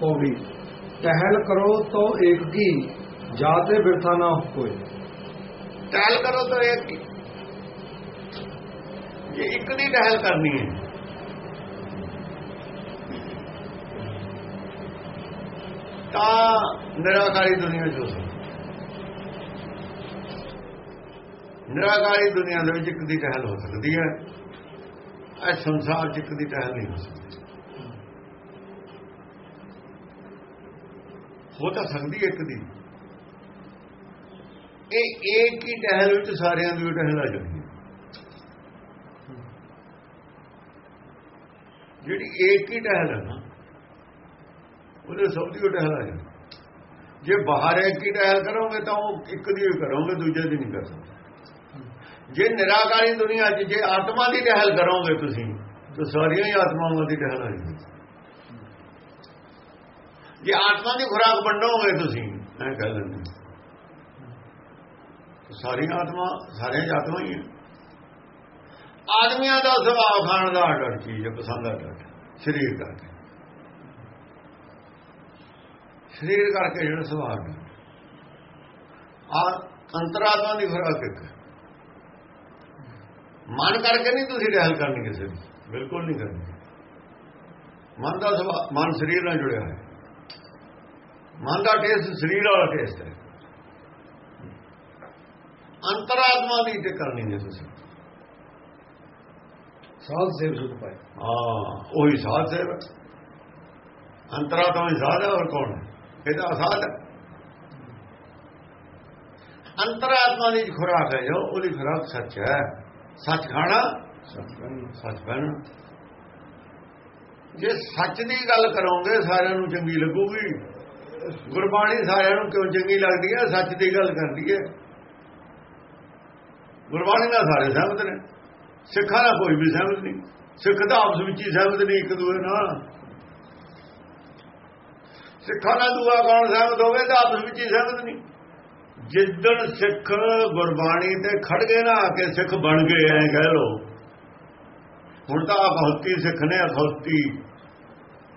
ਪੌੜੀ ਟਹਿਲ ਕਰੋ ਤੋ ਏਕ ਕੀ ਜਾਤੇ ਬਿਰਥਾ ਨਾ ਹੋਏ। ਟਹਿਲ ਕਰੋ ਤਾਂ ਇੱਕ ਹੀ। ਜੇ ਇੱਕ ਦੀ ਟਹਿਲ ਕਰਨੀ ਹੈ। ਤਾਂ ਨਿਰਾਕਾਰੀ ਦੁਨੀਆ ਚ ਹੋ ਸਕਦਾ ਨਿਰਾਕਾਰੀ ਦੁਨੀਆ ਦੇ ਵਿੱਚ ਇੱਕ ਦੀ ਟਹਿਲ ਹੋ ਸਕਦੀ ਹੈ। ਇਹ ਸੰਸਾਰ ਚ ਇੱਕ ਦੀ ਟਹਿਲ ਨਹੀਂ ਹੋ ਸਕਦੀ। ਹੋ ਤਾਂ ਸਕਦੀ ਇੱਕ ਦੀ। ਇਹ ਇੱਕ ਹੀ ਟਹਿਲ ਵਿੱਚ ਸਾਰਿਆਂ ਦੀ ਟਹਿਲ ਆ ਜਾਂਦੀ। ਹੈ ਜਿਹੜੀ ਇੱਕ ਹੀ ਟਹਿਲ ਹੈ ਨਾ, ਉਹਦੇ ਸਭ ਦੀ ਟਹਿਲ ਆ ਜਾਂਦੀ। ਜੇ ਬਾਹਰ ਇੱਕ ਹੀ ਟਹਿਲ ਕਰੋਗੇ ਤਾਂ ਉਹ ਇੱਕ ਦੀ ਹੀ ਕਰੋਗੇ, ਦੂਜੇ ਦੀ ਨਹੀਂ ਕਰ ਸਕਦੇ। ਜੇ ਨਿਰਾਕਾਰੀ ਦੁਨੀਆ 'ਚ, ਜੇ ਆਤਮਾ ਦੀ ਟਹਿਲ ਕਰੋਗੇ ਤੁਸੀਂ, ਤਾਂ ਸਾਰੀਆਂ ਹੀ ਆਤਮਾਵਾਂ ਦੀ ਟਹਿਲ ਆ ਜਾਂਦੀ। ਜੇ ਆਤਮਾ ਦੀ ਖੁਰਾਕ ਵੰਡੋਗੇ ਤੁਸੀਂ ਮੈਂ ਕਹਿ ਲੈਂਦੇ ਸਾਰੀਆਂ ਆਤਮਾ ਸਾਰੀਆਂ ਹੀ ਆਤਮਾ ਹੀ ਹੈ ਆਦਮੀਆਂ ਦਾ ਸੁਭਾਅ ਖਾਣ ਦਾ ਅਡਰ ਚੀਜ਼ ਹੈ, ਪਸੰਦ ਆ ਸਰੀਰ ਕਰਕੇ ਸਰੀਰ ਕਰਕੇ ਜਿਹੜਾ ਸੁਭਾਅ ਹੈ। ਆ ਅੰਤਰਾਤਮਾ ਦੀ ਖੁਰਾਕ ਇੱਕ ਮਨ ਕਰਕੇ ਨਹੀਂ ਤੁਸੀਂ ਰਹਿਲ ਕਰਨੀ ਕਿਸੇ ਦੀ ਬਿਲਕੁਲ ਨਹੀਂ ਕਰਨੀ। ਮਨ ਦਾ ਸੁਭਾਅ ਮਨ ਸਰੀਰ ਨਾਲ ਜੁੜਿਆ ਹੈ ਮਨ ਦਾ ਟੇਸਟ ਸਰੀਰ ਵਾਲਾ ਟੇਸਟ ਹੈ। ਅੰਤਰਾਤਮਾ ਦੀ ਤੇ ਕਰਨੀ ਨਹੀਂ ਤੁਸੀਂ। ਸਾਧ ਸੇਵ ਸੁਖ ਪਾਏ। ਹਾਂ ਉਹੀ ਸਾਧ ਹੈ ਅੰਤਰਾਤਮਾ ਹੀ ਸਾਧ ਹੈ ਔਰ ਕੌਣ ਹੈ? ਇਹਦਾ ਅਸਾਧ ਹੈ। ਅੰਤਰਾਤਮਾ ਦੀ ਖੁਰਾਕ ਹੈ ਜੋ ਉਹਦੀ ਖੁਰਾਕ ਸੱਚ ਹੈ। ਸੱਚ ਖਾਣਾ ਸੱਚ ਕਹਿਣਾ ਜੇ ਸੱਚ ਦੀ ਗੱਲ ਕਰੋਗੇ ਸਾਰਿਆਂ ਨੂੰ ਚੰਗੀ ਲੱਗੂਗੀ। ਗੁਰਬਾਣੀ ਸਾਰਿਆਂ ਨੂੰ ਕਿਉਂ ਚੰਗੀ ਲੱਗਦੀ ਹੈ? ਸੱਚ ਦੀ ਗੱਲ ਕਰਦੀ ਹੈ। ਗੁਰਬਾਣੀ ਨਾਲ ਸਾਰੇ ਸਹਿਮਤ ਨੇ। ਸਿੱਖਾਂ ਨਾਲ ਕੋਈ ਵੀ ਸਹਿਮਤ ਨਹੀਂ। ਸਿੱਖ ਤਾਂ ਆਪਸ ਵਿੱਚ ਹੀ ਸਹਿਮਤ ਨਹੀਂ ਇੱਕ ਦੂਏ ਨਾਲ। ਸਿੱਖਾਂ ਨਾਲ ਦੂਆ ਕੌਣ ਸਹਿਮਤ ਹੋਵੇ ਤਾਂ ਆਪਸ ਵਿੱਚ ਹੀ ਸਹਿਮਤ ਨਹੀਂ। ਜਿੱਦਣ ਸਿੱਖ ਗੁਰਬਾਣੀ ਤੇ ਖੜ ਗਏ ਨਾ, ਕਿ ਸਿੱਖ ਬਣ ਗਏ, ਐ ਕਹਿ ਲੋ ਹੁਣ ਤਾਂ ਅਖੌਤੀ ਸਿੱਖ ਨੇ, ਅਖੌਤੀ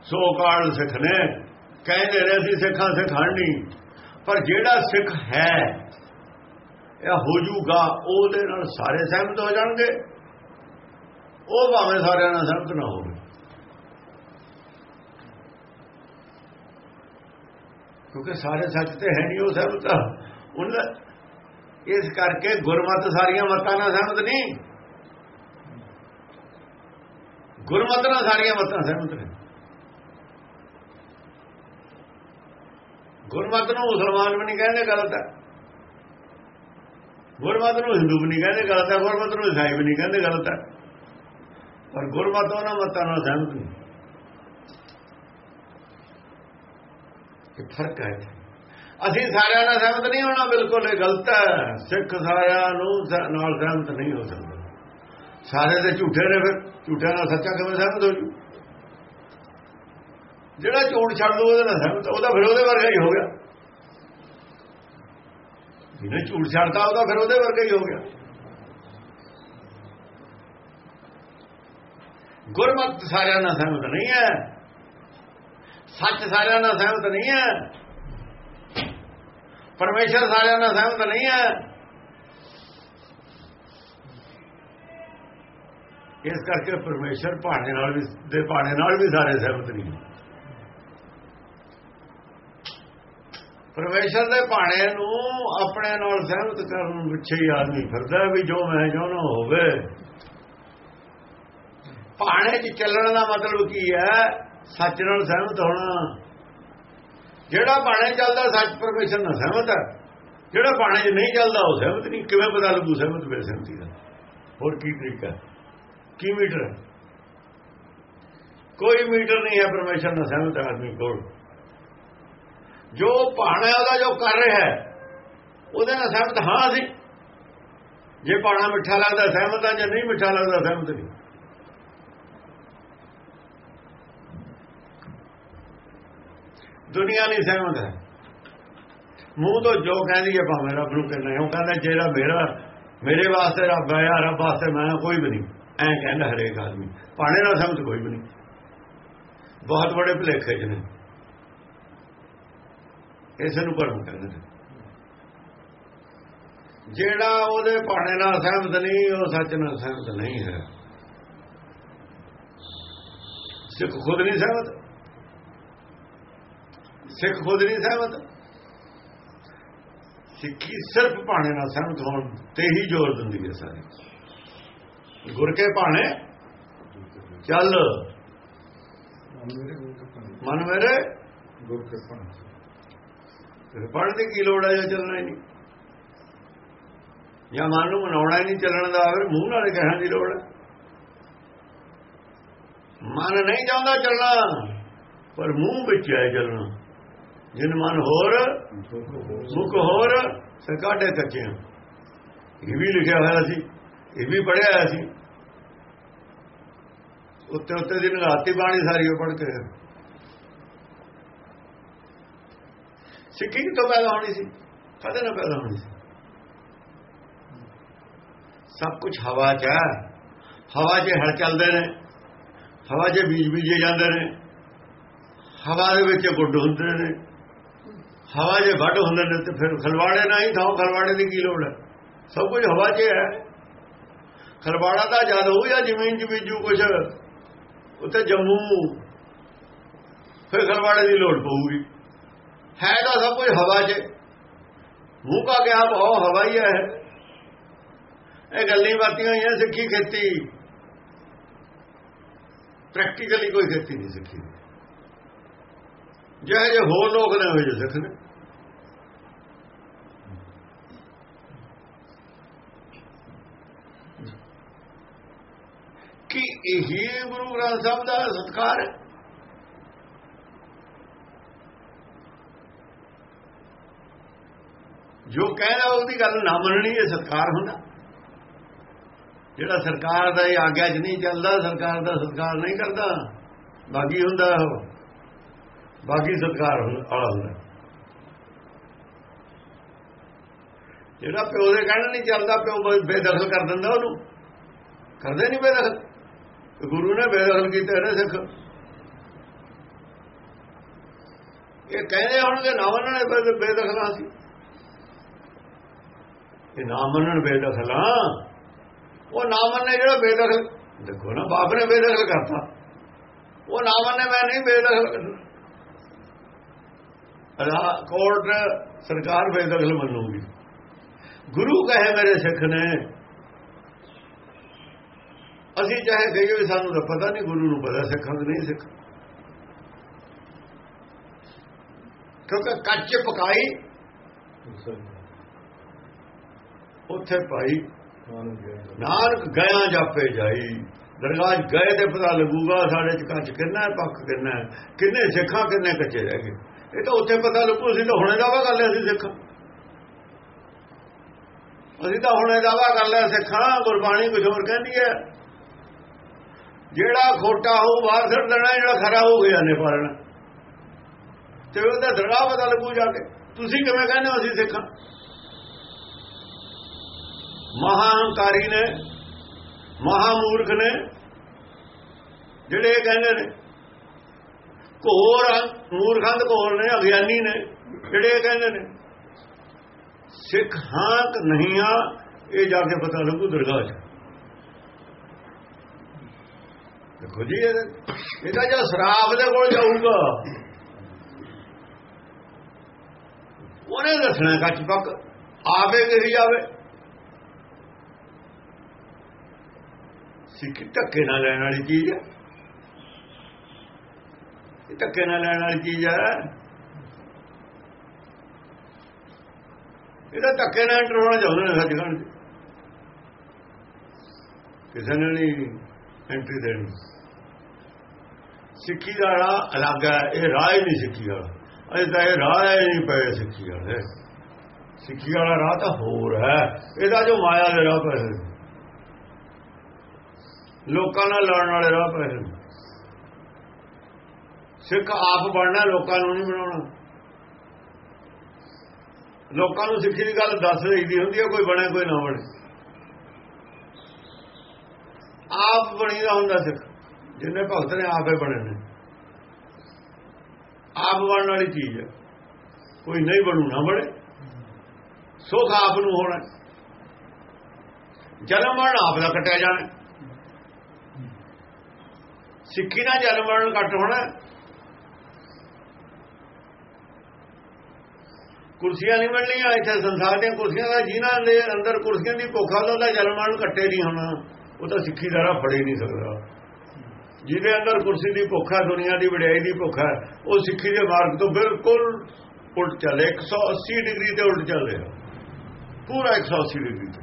ਸੋ ਕਾਲ ਸਿੱਖ ਨੇ। ਕਹਿੰਦੇ ਰਹੇ ਸੀ, ਸਿੱਖਾਂ ਸਿਖਾਣੀ ਪਰ ਜਿਹੜਾ ਸਿੱਖ ਹੈ, ਇਹ ਹੋ ਜੂਗਾ ਉਹਦੇ ਨਾਲ ਸਾਰੇ ਸਹਿਮਤ ਹੋ ਜਾਣਗੇ। ਉਹ ਭਾਵੇਂ ਸਾਰਿਆਂ ਨਾਲ ਸਹਿਮਤ ਨਾ ਹੋਵੇ। ਕਿਉਂਕਿ ਸਾਰੇ ਸੱਚ ਤੇ ਹੈ ਨਹੀਂ ਉਹ ਸਹਿਮਤ। ਉਹਨਾਂ ਇਸ ਕਰਕੇ ਗੁਰਮਤ ਸਾਰੀਆਂ ਮਤਾਂ ਨਾਲ ਸਹਿਮਤ ਨਹੀਂ। ਗੁਰਮਤ ਨਾਲ ਸਾਰੀਆਂ ਮਤਾਂ ਸਹਿਮਤ ਨੇ। ਗੁਰਮਤ ਨੂੰ ਮੁਸਲਮਾਨ ਵੀ ਨਹੀਂ ਕਹਿੰਦੇ, ਗਲਤ ਹੈ। ਗੁਰਮਤ ਨੂੰ ਹਿੰਦੂ ਵੀ ਨਹੀਂ ਕਹਿੰਦੇ, ਗਲਤ ਹੈ। ਗੁਰਮਤ ਨੂੰ ਈਸਾਈ ਵੀ ਨਹੀਂ ਕਹਿੰਦੇ, ਗਲਤ ਹੈ। ਪਰ ਗੁਰਮਤ ਉਹਨਾਂ ਮਤਾਂ ਨਾਲ ਸਹਿਮਤ ਨਹੀਂ। ਇਹ ਫ਼ਰਕ ਹੈ ਅਸੀਂ ਸਾਰਿਆਂ ਨਾਲ ਸਹਿਮਤ ਨਹੀਂ ਹੋਣਾ, ਬਿਲਕੁਲ ਇਹ ਗਲਤ ਹੈ। ਸਿੱਖ ਸਾਰਿਆਂ ਨੂੰ ਨਾਲ ਸਹਿਮਤ ਨਹੀਂ ਹੋ ਸਕਦਾ। ਸਾਰੇ ਦੇ ਝੂਠੇ ਨੇ ਫਿਰ। ਝੂਠਿਆਂ ਨਾਲ ਸੱਚਾ ਕਿਵੇਂ ਸਹਿਮਤ ਹੋ ਜੂ? ਜਿਹੜਾ ਝੂਠ ਛੱਡ ਦੂ ਉਹਦੇ ਨਾਲ ਸਹਿਮਤ ਉਹਦਾ ਫਿਰ ਉਹਦੇ ਵਰਗਾ ਹੀ ਹੋ ਗਿਆ। ਜਿਹਨੇ ਝੂਠ ਛੱਡਦਾ ਉਹਦਾ ਫਿਰ ਉਹਦੇ ਵਰਗਾ ਹੀ ਹੋ ਗਿਆ। ਗੁਰਮਤ ਸਾਰਿਆਂ ਨਾਲ ਸਹਿਮਤ ਨਹੀਂ ਹੈ। ਸੱਚ ਸਾਰਿਆਂ ਨਾਲ ਸਹਿਮਤ ਨਹੀਂ ਹੈ। ਪਰਮੇਸ਼ਰ ਸਾਰਿਆਂ ਨਾਲ ਸਹਿਮਤ ਨਹੀਂ ਹੈ। ਇਸ ਕਰਕੇ ਪਰਮੇਸ਼ਰ ਭਾਣੇ ਨਾਲ ਵੀ, ਦੇ ਭਾਣੇ ਨਾਲ ਵੀ ਸਾਰੇ ਸਹਿਮਤ ਨਹੀਂ। ਪਰਮੇਸ਼ਰ ਦੇ ਭਾਣੇ ਨੂੰ ਆਪਣੇ ਨਾਲ ਸਹਿਮਤ ਕਰਨ ਪਿੱਛੇ ਹੀ ਆਦਮੀ ਫਿਰਦਾ ਵੀ ਜੋ ਮੈਂ ਚਾਹੁੰਦਾ ਹੋਵੇ। ਭਾਣੇ 'ਚ ਚੱਲਣ ਦਾ ਮਤਲਬ ਕੀ ਹੈ? ਸੱਚ ਨਾਲ ਸਹਿਮਤ ਹੋਣਾ। ਜਿਹੜਾ ਭਾਣੇ ਚੱਲਦਾ, ਸੱਚ ਪਰਮੇਸ਼ਰ ਨਾਲ ਸਹਿਮਤ ਹੈ। ਜਿਹੜਾ ਭਾਣੇ 'ਚ ਨਹੀਂ ਚੱਲਦਾ, ਉਹ ਸਹਿਮਤ ਨਹੀਂ। ਕਿਵੇਂ ਪਤਾ ਲੱਗੂ ਸਹਿਮਤ ਬੇਸਹਿਮਤੀ ਦਾ? ਹੋਰ ਕੀ ਤਰੀਕਾ ਕੀ ਮੀਟਰ ਹੈ? ਕੋਈ ਮੀਟਰ ਨਹੀਂ ਹੈ ਪਰਮੇਸ਼ਰ ਨਾਲ ਸਹਿਮਤ ਆਦਮੀ ਕੋਲ। ਜੋ ਬਾਣਾ ਉਹਦਾ ਜੋ ਕਰ ਰਿਹਾ ਹੈ, ਉਹਦੇ ਨਾਲ ਸਹਿਮਤ ਹਾਂ ਅਸੀਂ। ਜੇ ਭਾਣਾ ਮਿੱਠਾ ਲੱਗਦਾ, ਸਹਿਮਤ ਆ, ਜੇ ਨਹੀਂ ਮਿੱਠਾ ਲੱਗਦਾ, ਸਹਿਮਤ ਨਹੀਂ। ਦੁਨੀਆ ਨਹੀਂ ਸਹਿਮਤ ਹੈ। ਮੂੰਹ ਤੋਂ ਜੋ ਕਹਿੰਦੀ ਹੈ, ਭਾਵੇਂ ਰੱਬ ਨੂੰ ਕਹਿੰਦਾ ਉਹ ਕਹਿੰਦਾ, ਜਿਹੜਾ ਮੇਰਾ, ਮੇਰੇ ਵਾਸਤੇ ਰੱਬ ਹੈ ਯਾਰ ਰੱਬ ਵਾਸਤੇ ਮੈਂ ਕੋਈ ਵੀ ਨਹੀਂ। ਐਂ ਕਹਿੰਦਾ ਹਰੇਕ ਆਦਮੀ। ਭਾਣੇ ਨਾਲ ਸਹਿਮਤ ਕੋਈ ਵੀ ਨਹੀਂ। ਬਹੁਤ ਬੜੇ ਭੁਲੇਖੇ ਚ ਨੇ। ਇਸੇ ਨੂੰ ਭਰਮ ਕਹਿੰਦੇ ਨੇ। ਜਿਹੜਾ ਉਹਦੇ ਭਾਣੇ ਨਾਲ ਸਹਿਮਤ ਨਹੀਂ ਉਹ ਸੱਚ ਨਾਲ ਸਹਿਮਤ ਨਹੀਂ ਹੈ। ਸਿੱਖ ਖੁਦ ਨਹੀਂ ਸਹਿਮਤ। ਸਿੱਖ ਖੁਦ ਨਹੀਂ ਸਹਿਮਤ। ਸਿੱਖੀ ਸਿਰਫ ਭਾਣੇ ਨਾਲ ਸਹਿਮਤ ਹੋਣ ਤੇ ਹੀ ਜ਼ੋਰ ਦਿੰਦੀ ਹੈ ਸਾਰੀ। ਗੁਰ ਕੇ ਭਾਣੇ ਚੱਲ। ਮਨ ਮੇਰੇ ਗੁਰੂ ਕੇ ਪਾਣੀ ਮਨ ਮੇਰੇ ਗੁਰੂ ਕੇ ਪਾਣੀ ਫਿਰ ਪੜ੍ਹਨ ਦੀ ਕੀ ਲੋੜ ਹੈ ਜੇ ਚੱਲਣਾ ਹੀ ਨਹੀਂ? ਜਾਂ ਮਨ ਨੂੰ ਮਨਾਉਣਾ ਹੀ ਨਹੀਂ, ਚੱਲਣ ਦਾ ਫਿਰ ਮੂੰਹ ਨਾਲ ਕਹਿਣ ਦੀ ਲੋੜ ਹੈ। ਮਨ ਨਹੀਂ ਚਾਹੁੰਦਾ ਚੱਲਣਾ, ਪਰ ਮੂੰਹ ਵਿੱਚ ਹੈ ਚੱਲਣਾ। ਜਿਨ ਮਨ ਹੋਰ, ਮੁਖ ਹੋਰ ਸਰਕਾਡੇ ਕੱਚੇ ਆ। ਇਹ ਵੀ ਲਿਖਿਆ ਹੋਇਆ ਸੀ, ਇਹ ਵੀ ਪੜਿਆ ਹੋਇਆ ਸੀ। ਉੱਤੇ ਉੱਤੇ ਦਿਨ ਰਾਤੀ ਬਾਣੀ ਸਾਰੀ ਉਹ ਪੜ੍ਹ ਕੇ ਸਿੱਖੀ ਕਿੱਥੋਂ ਪੈਦਾ ਹੋਣੀ ਸੀ? ਕਦੇ ਨਾ ਪੈਦਾ ਹੋਣੀ ਸੀ? ਸਭ ਕੁਝ ਹਵਾ 'ਚ ਹੈ। ਹਵਾ 'ਚ ਹਲ ਚੱਲਦੇ ਨੇ। ਹਵਾ 'ਚ ਬੀਜ ਬੀਜੇ ਜਾਂਦੇ ਨੇ। ਹਵਾ ਦੇ ਵਿੱਚ ਗੁੱਡ ਹੁੰਦੇ ਨੇ। ਹਵਾ 'ਚ ਵੱਡ ਹੁੰਦੇ ਨੇ ਤੇ ਫਿਰ ਖਲਵਾੜੇ ਨਾਲ ਹੀ ਥਾਂ ਖਲਵਾੜੇ ਦੀ ਕੀ ਲੋੜ ਹੈ? ਸਭ ਕੁਝ ਹਵਾ 'ਚ ਹੈ ਖਲਵਾੜਾ ਤਾਂ ਜਦ ਹੋ ਜਾਂ ਜ਼ਮੀਨ 'ਚ ਬੀਜੂ ਕੁਝ ਉੱਤੇ ਜੰਮੂ, ਫਿਰ ਖਲਵਾੜੇ ਦੀ ਲੋੜ ਪਊਗੀ। ਹੈ ਤਾਂ ਸਭ ਕੁਝ ਹਵਾ 'ਚ। ਮੂੰਹ ਕਾ ਗਿਆ ਬਹੁ ਹਵਾ ਹੀ ਹੈ। ਇਹ ਗੱਲਾਂ ਬਾਤੀਆਂ ਹੋਈਆਂ ਸਿੱਖੀ ਖੇਤੀ। ਪ੍ਰੈਕਟੀਕਲੀ ਕੋਈ ਖੇਤੀ ਨਹੀਂ ਸਿੱਖੀ। ਜਿਹੇ ਜੇ ਹੋਰ ਲੋਕ ਨੇ ਹੋਏ ਜੇ ਸਿੱਖ ਨੇ। ਕਿ ਇਹੀ ਗੁਰੂ ਗ੍ਰੰਥ ਸਾਹਿਬ ਦਾ ਸਤਕਾਰ ਹੈ? ਜੋ ਕਹਿੰਦਾ ਉਹਦੀ ਗੱਲ ਨਾ ਮੰਨਣੀ ਇਹ ਸਤਕਾਰ ਹੁੰਦਾ। ਜਿਹੜਾ ਸਰਕਾਰ ਦਾ ਇਹ ਆਗਿਆ 'ਚ ਨਹੀਂ ਚੱਲਦਾ, ਸਰਕਾਰ ਦਾ ਸਤਕਾਰ ਨਹੀਂ ਕਰਦਾ, ਬਾਗੀ ਹੁੰਦਾ ਉਹ। ਬਾਗੀ ਸਤਕਾਰ ਵਾਲਾ ਹੁੰਦਾ। ਜਿਹੜਾ ਪਿਓ ਦੇ ਕਹਿਣ ਨਹੀਂ ਚੱਲਦਾ, ਪਿਓ ਬੇਦਖਲ ਕਰ ਦਿੰਦਾ ਉਹਨੂੰ। ਕਰਦੇ ਨਹੀਂ ਬੇਦਖਲ। ਗੁਰੂ ਨੇ ਬੇਦਖਲ ਕੀਤਾ ਇਹਨੇ ਸਿੱਖ। ਇਹ ਕਹਿੰਦੇ ਹੋਣਗੇ ਨਾ ਮੰਨਣੇ, ਬੇ- ਬੇਦਖਲਾਂ ਸੀ। ਇਹ ਨਾ ਮੰਨਣ ਬੇਦਖਲਾਂ ਉਹ ਨਾ ਮੰਨੇ ਜਿਹੜਾ ਬੇਦਖਲ, ਦੇਖੋ ਨਾ, ਬਾਪ ਨੇ ਬੇਦਖਲ ਕਰਤਾ। ਉਹ ਨਾ ਮੰਨੇ ਮੈਂ ਨਹੀਂ, ਬੇਦਖਲ ਅਲਾ ਕੋਰਟ ਸਰਕਾਰ ਬੇਦਖਲ ਮੰਨੂਗੀ। ਗੁਰੂ ਕਹੇ ਮੇਰੇ ਸਿੱਖ ਨੇ, ਅਸੀਂ ਚਾਹੇ ਕਹੀਏ ਵੀ ਸਾਨੂੰ ਤਾਂ ਪਤਾ ਨਹੀਂ ਗੁਰੂ ਨੂੰ ਪਤਾ ਸਿੱਖਾਂ ਨੂੰ ਨਹੀਂ ਸਿੱਖ। ਕਿਉਂਕਿ ਕੱਚ ਪਕਾਈ ਉੱਥੇ ਭਾਈ ਨਾਨਕ ਗਿਆ ਜਾਪੇ ਜਾਈ। ਦਰਗਾਹ ਗਏ ਤੇ ਪਤਾ ਲੱਗੂਗਾ ਸਾਡੇ ਚ ਕੱਚ ਕਿੰਨਾ ਹੈ, ਪੱਕ ਕਿੰਨਾ ਹੈ, ਕਿੰਨੇ ਸਿੱਖਾਂ ਕਿੰਨੇ ਕੱਚੇ ਰਹਿ ਗਏ। ਇਹ ਤਾਂ ਉੱਥੇ ਪਤਾ ਲੱਗੂ ਅਸੀਂ ਤਾਂ ਹੁਣੇ ਦਾਵਾ ਕਰ ਲਿਆ ਸੀ ਸਿੱਖ। ਅਸੀਂ ਤਾਂ ਹੁਣੇ ਦਾਵਾ ਕਰ ਲਿਆ ਸਿੱਖਾਂ ਗੁਰਬਾਣੀ ਕੁਝ ਹੋਰ ਕਹਿੰਦੀ ਹੈ। ਜਿਹੜਾ ਖੋਟਾ ਹੋਊ ਬਾਹਰ ਛੱਡ ਦੇਣਾ ਜਿਹੜਾ ਖਰਾ ਹੋ ਗਿਆ ਨੇ ਪਾਲਣਾ ਤੇ ਉਹਦਾ ਦਰਗਾਹ ਪਤਾ ਲੱਗੂ ਜਾ ਕੇ। ਤੁਸੀਂ ਕਿਵੇਂ ਕਹਿੰਦੇ ਹੋ ਅਸੀਂ ਸਿੱਖਾਂ? ਮਹਾਹੰਕਾਰੀ ਨੇ, ਮਹਾਮੂਰਖ ਨੇ, ਜਿਹੜੇ ਇਹ ਕਹਿੰਦੇ ਨੇ, ਘੋਰ ਮੂਰਖਾਂ ਦੇ ਘੋਰ ਨੇ, ਅਗਿਆਨੀ ਨੇ, ਜਿਹੜੇ ਇਹ ਕਹਿੰਦੇ ਨੇ, ਸਿੱਖ ਹਾਂ ਕਿ ਨਹੀਂ ਆ, ਇਹ ਜਾ ਕੇ ਪਤਾ ਲੱਗੂ ਦਰਗਾਹ 'ਚ। ਦੇਖੋ ਜੀ, ਇਹ- ਇਹਦਾ ਜੋ ਸ਼ਰਾਬ ਦੇ ਕੋਲ ਜਾਊਗਾ। ਉਹਨੇ ਦੱਸਣਾ ਕੱਚ ਪੱਕ ਆਪੇ ਕਹੀ ਜਾਵੇ। ਸਿੱਖ ਧੱਕੇ ਨਾਲ ਲੈਣ ਵਾਲੀ ਚੀਜ਼ ਹੈ ਇਹ ਧੱਕੇ ਨਾਲ ਲੈਣ ਵਾਲੀ ਚੀਜ਼ ਹੈ ਇਹਦਾ ਧੱਕੇ ਨਾਲ ਐਂਟਰ ਹੋਣਾ ਚਾਹੁੰਦੇ ਨੇ ਸੱਚਖੰਡ 'ਚ ਕਿਸੇ ਨੇ ਨਹੀਂ ਐਂਟਰੀ ਦੇਣੀ। ਸਿੱਖੀ ਦਾ ਰਾਹ ਅਲੱਗ ਹੈ ਇਹ ਰਾਹ ਹੀ ਨਹੀਂ ਸਿੱਖੀ ਵਾਲਾ। ਅਜੇ ਤਾਂ ਇਹ ਰਾਹ ਹੀ ਨਹੀਂ ਪਏ ਸਿੱਖੀ ਵਾਲੇ। ਸਿੱਖੀ ਵਾਲਾ ਰਾਹ ਤਾਂ ਹੋਰ ਹੈ। ਇਹਦਾ ਜੋ ਮਾਇਆ ਦੇ ਰਾਹ ਪਏ ਲੋਕਾਂ ਨਾਲ ਲੜਨ ਵਾਲੇ ਰਾਹ ਪਏ ਨੇ। ਸਿੱਖ ਆਪ ਬਣਨਾ, ਲੋਕਾਂ ਨੂੰ ਨਹੀਂ ਬਣਾਉਣਾ। ਲੋਕਾਂ ਨੂੰ ਸਿੱਖੀ ਦੀ ਗੱਲ ਦੱਸ ਰਹੀਦੀ ਹੁੰਦੀ ਹੈ ਕੋਈ ਬਣੇ, ਕੋਈ ਨਾ ਬਣੇ। ਆਪ ਬਣੀਦਾ ਹੁੰਦਾ ਸਿੱਖ। ਜਿੰਨੇ ਭਗਤ ਨੇ, ਆਪੇ ਬਣੇ ਨੇ। ਆਪ ਬਣਨ ਵਾਲੀ ਚੀਜ਼ ਹੈ ਕੋਈ ਨਹੀਂ ਬਣੂ, ਨਾ ਬਣੇ। ਸੁਖ ਆਪ ਨੂੰ ਹੋਣਾ। ਜਨਮ ਮਰਨ ਆਪ ਦਾ ਕੱਟਿਆ ਜਾਣਾ। ਸਿੱਖੀ ਦਾ ਜਨਮ ਮਰਨ ਕੱਟ ਹੋਣਾ। ਕੁਰਸੀਆਂ ਨਹੀਂ ਮਿਲਣੀਆਂ, ਇੱਥੇ ਸੰਸਾਰ ਦੀਆਂ ਕੁਰਸੀਆਂ ਦਾ ਜਿਨ੍ਹਾਂ ਦੇ ਅੰਦਰ ਕੁਰਸੀਆਂ ਦੀ ਭੁੱਖ ਆ ਉਹਦਾ ਜਨਮ ਮਰਨ ਕੱਟੇ ਨਹੀਂ ਹੋਣਾ। ਉਹ ਤਾਂ ਸਿੱਖੀ ਦਾ ਰਾਹ ਫੜੇ ਨਹੀਂ ਸਕਦਾ। ਜਿਹਦੇ ਅੰਦਰ ਕੁਰਸੀ ਦੀ ਭੁੱਖ ਹੈ ਦੁਨੀਆ ਦੀ ਵਡਿਆਈ ਦੀ ਭੁੱਖ ਹੈ ਉਹ ਸਿੱਖੀ ਦੇ ਮਾਰਗ ਤੋਂ ਬਿਲਕੁਲ ਉਲਟ ਚੱਲੇ। 180 ਡਿਗਰੀ ਤੇ ਉਲਟ ਚੱਲ। ਰਿਹਾ ਪੂਰਾ 180 ਡਿਗਰੀ ਤੇ।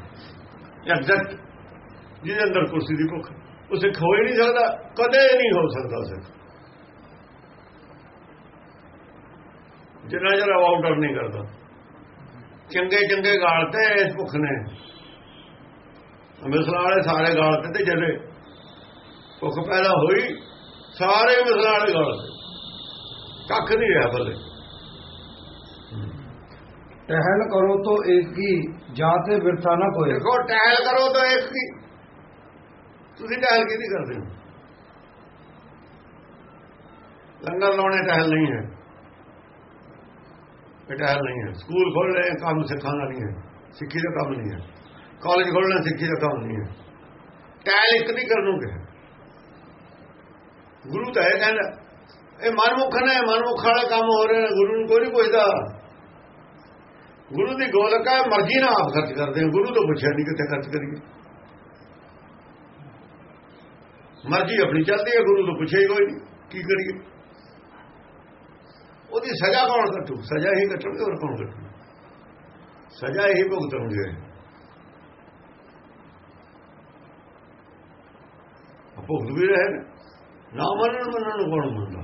ਐਗਜ਼ੈਕਟ ਜਿਹਦੇ ਅੰਦਰ ਕੁਰਸੀ ਦੀ ਭੁੱਖ ਉਹ ਸਿੱਖ ਹੋ ਹੀ ਨਹੀਂ ਸਕਦਾ ਕਦੇ ਨਹੀਂ ਹੋ ਸਕਦਾ ਸਿੱਖ ਜਿੰਨਾ ਜਰ ਆਊਟਰ ਨਹੀਂ ਕਰਦਾ। ਚੰਗੇ ਚੰਗੇ ਗਾਲ ਤੇ ਇਸ ਭੁੱਖ ਨੇ। ਮਿਸਲਾਂ ਵਾਲੇ ਸਾਰੇ ਗਾਲ ਤੇ ਜਿਹੜੇ ਭੁੱਖ ਪੈਦਾ ਹੋਈ ਸਾਰੇ ਮਿਸਲਾਂ ਵਾਲੇ ਗਾਲ ਤੇ। ਕੱਖ ਨਹੀਂ ਰਿਹਾ ਬੱਲੇ। ਟਹਿਲ ਕਰੋ ਤੋ ਇੱਕ ਹੀ ਜਾਤੇ ਵਿਰਥਾ ਨਾ ਕੋਈ ਕੋ ਟਹਿਲ ਕਰੋ ਤੋ ਇੱਕ ਹੀ ਤੁਸੀਂ ਟਹਿਲ ਕਿਹਦੀ ਕਰਦੇ। ਹੋ ਲੰਗਰ ਲਾਉਣੇ ਟਹਿਲ ਨਹੀਂ ਹੈ। ਇਹ ਟਹਿਲ ਨਹੀਂ ਹੈ। ਸਕੂਲ ਖੋਲਣੇ ਕੰਮ ਸਿੱਖਾਂ ਦਾ ਨਹੀਂ ਹੈ। ਸਿੱਖੀ ਦਾ ਕੰਮ ਨਹੀਂ ਹੈ। ਕਾਲਜ ਖੋਲਣਾ ਸਿੱਖੀ ਦਾ ਕੰਮ ਨਹੀਂ ਹੈ। ਟਹਿਲ ਇੱਕ ਨਹੀਂ ਕਰਨੋਗੇ ਗੁਰੂ ਤਾਂ ਇਹ ਕਹਿੰਦਾ, ਇਹ ਮਨਮੁਖ ਨੇ, ਮਨਮੁਖ ਵਾਲਾ ਕੰਮ ਹੋ ਰਿਹਾ ਗੁਰੂ ਨੂੰ ਕੋਈ ਨਹੀਂ ਪੁੱਛਦਾ। ਗੁਰੂ ਦੀ ਗੋਲਕ ਹੈ, ਮਰਜ਼ੀ ਨਾਲ ਆਪ ਖਰਚ ਕਰਦੇ ਗੁਰੂ ਤੋਂ ਪੁੱਛਿਆ ਨਹੀਂ ਕਿੱਥੇ ਖਰਚ ਕਰੀਏ। ਮਰਜ਼ੀ ਆਪਣੀ ਚੱਲਦੀ ਹੈ ਗੁਰੂ ਤੋਂ ਪੁੱਛੇ ਕੋਈ ਨਹੀਂ ਕੀ ਕਰੀਏ? ਉਹਦੀ ਸਜ਼ਾ ਕੌਣ ਕੱਟੂ ਸਜ਼ਾ ਹੀ ਕੱਟਣਗੇ ਹੋਰ ਕੌਣ ਕੱਟੂ ਸਜ਼ਾ ਹੀ। ਭੁਗਤਣਗੇ ਭੁਗਤ ਵੀ ਰਹੇ ਨਾ। ਮਰਨ ਮਨਨ ਨੂੰ ਕੌਣ ਮੰਨਦਾ?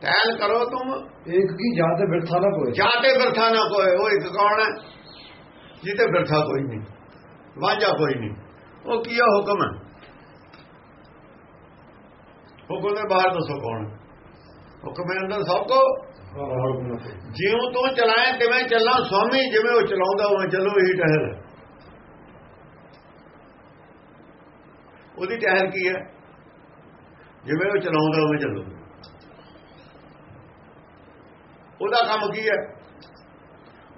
ਤੈਨ ਕਰੋ ਤੂੰ ਇੱਕ ਕੀ ਜਾਤੇ ਬਿਰਥਾ ਨਾ ਕੋਏ ਕੋਈ ਜਾਤੇ ਬਿਰਥਾ ਨਾ ਕੋਏ ਉਹ ਇੱਕ ਕੌਣ ਹੈ? ਜਿੱਤੇ ਬਿਰਥਾ ਕੋਈ ਨਹੀਂ ਵਾਂਝਾ ਕੋਈ ਨਹੀਂ। ਉਹ ਕੀ ਆ ਹੁਕਮ? ਹੈ ਹੁਕਮ ਦੇ ਬਾਹਰ ਦੱਸੋ ਕੌਣ? ਹੁਕਮ ਦੇ ਅੰਦਰ ਸਭ ਕੋ? ਜਿਉਂ ਤੂੰ ਚਲਾਏ ਤਿਵੇਂ ਚੱਲਾਂ ਸਵਾਮੀ ਜਿਵੇਂ ਉਹ ਚਲਾਉਂਦਾ ਹੋਵੇ ਚਲੋ ਹੀ ਟਹਿਲ। ਉਹਦੀ ਟਹਿਰ ਕੀ ਹੈ? ਜਿਵੇਂ ਉਹ ਚਲਾਉਂਦਾ ਹੋਵੇ ਚੱਲੋ। ਉਹਦਾ ਕੰਮ ਕੀ ਹੈ?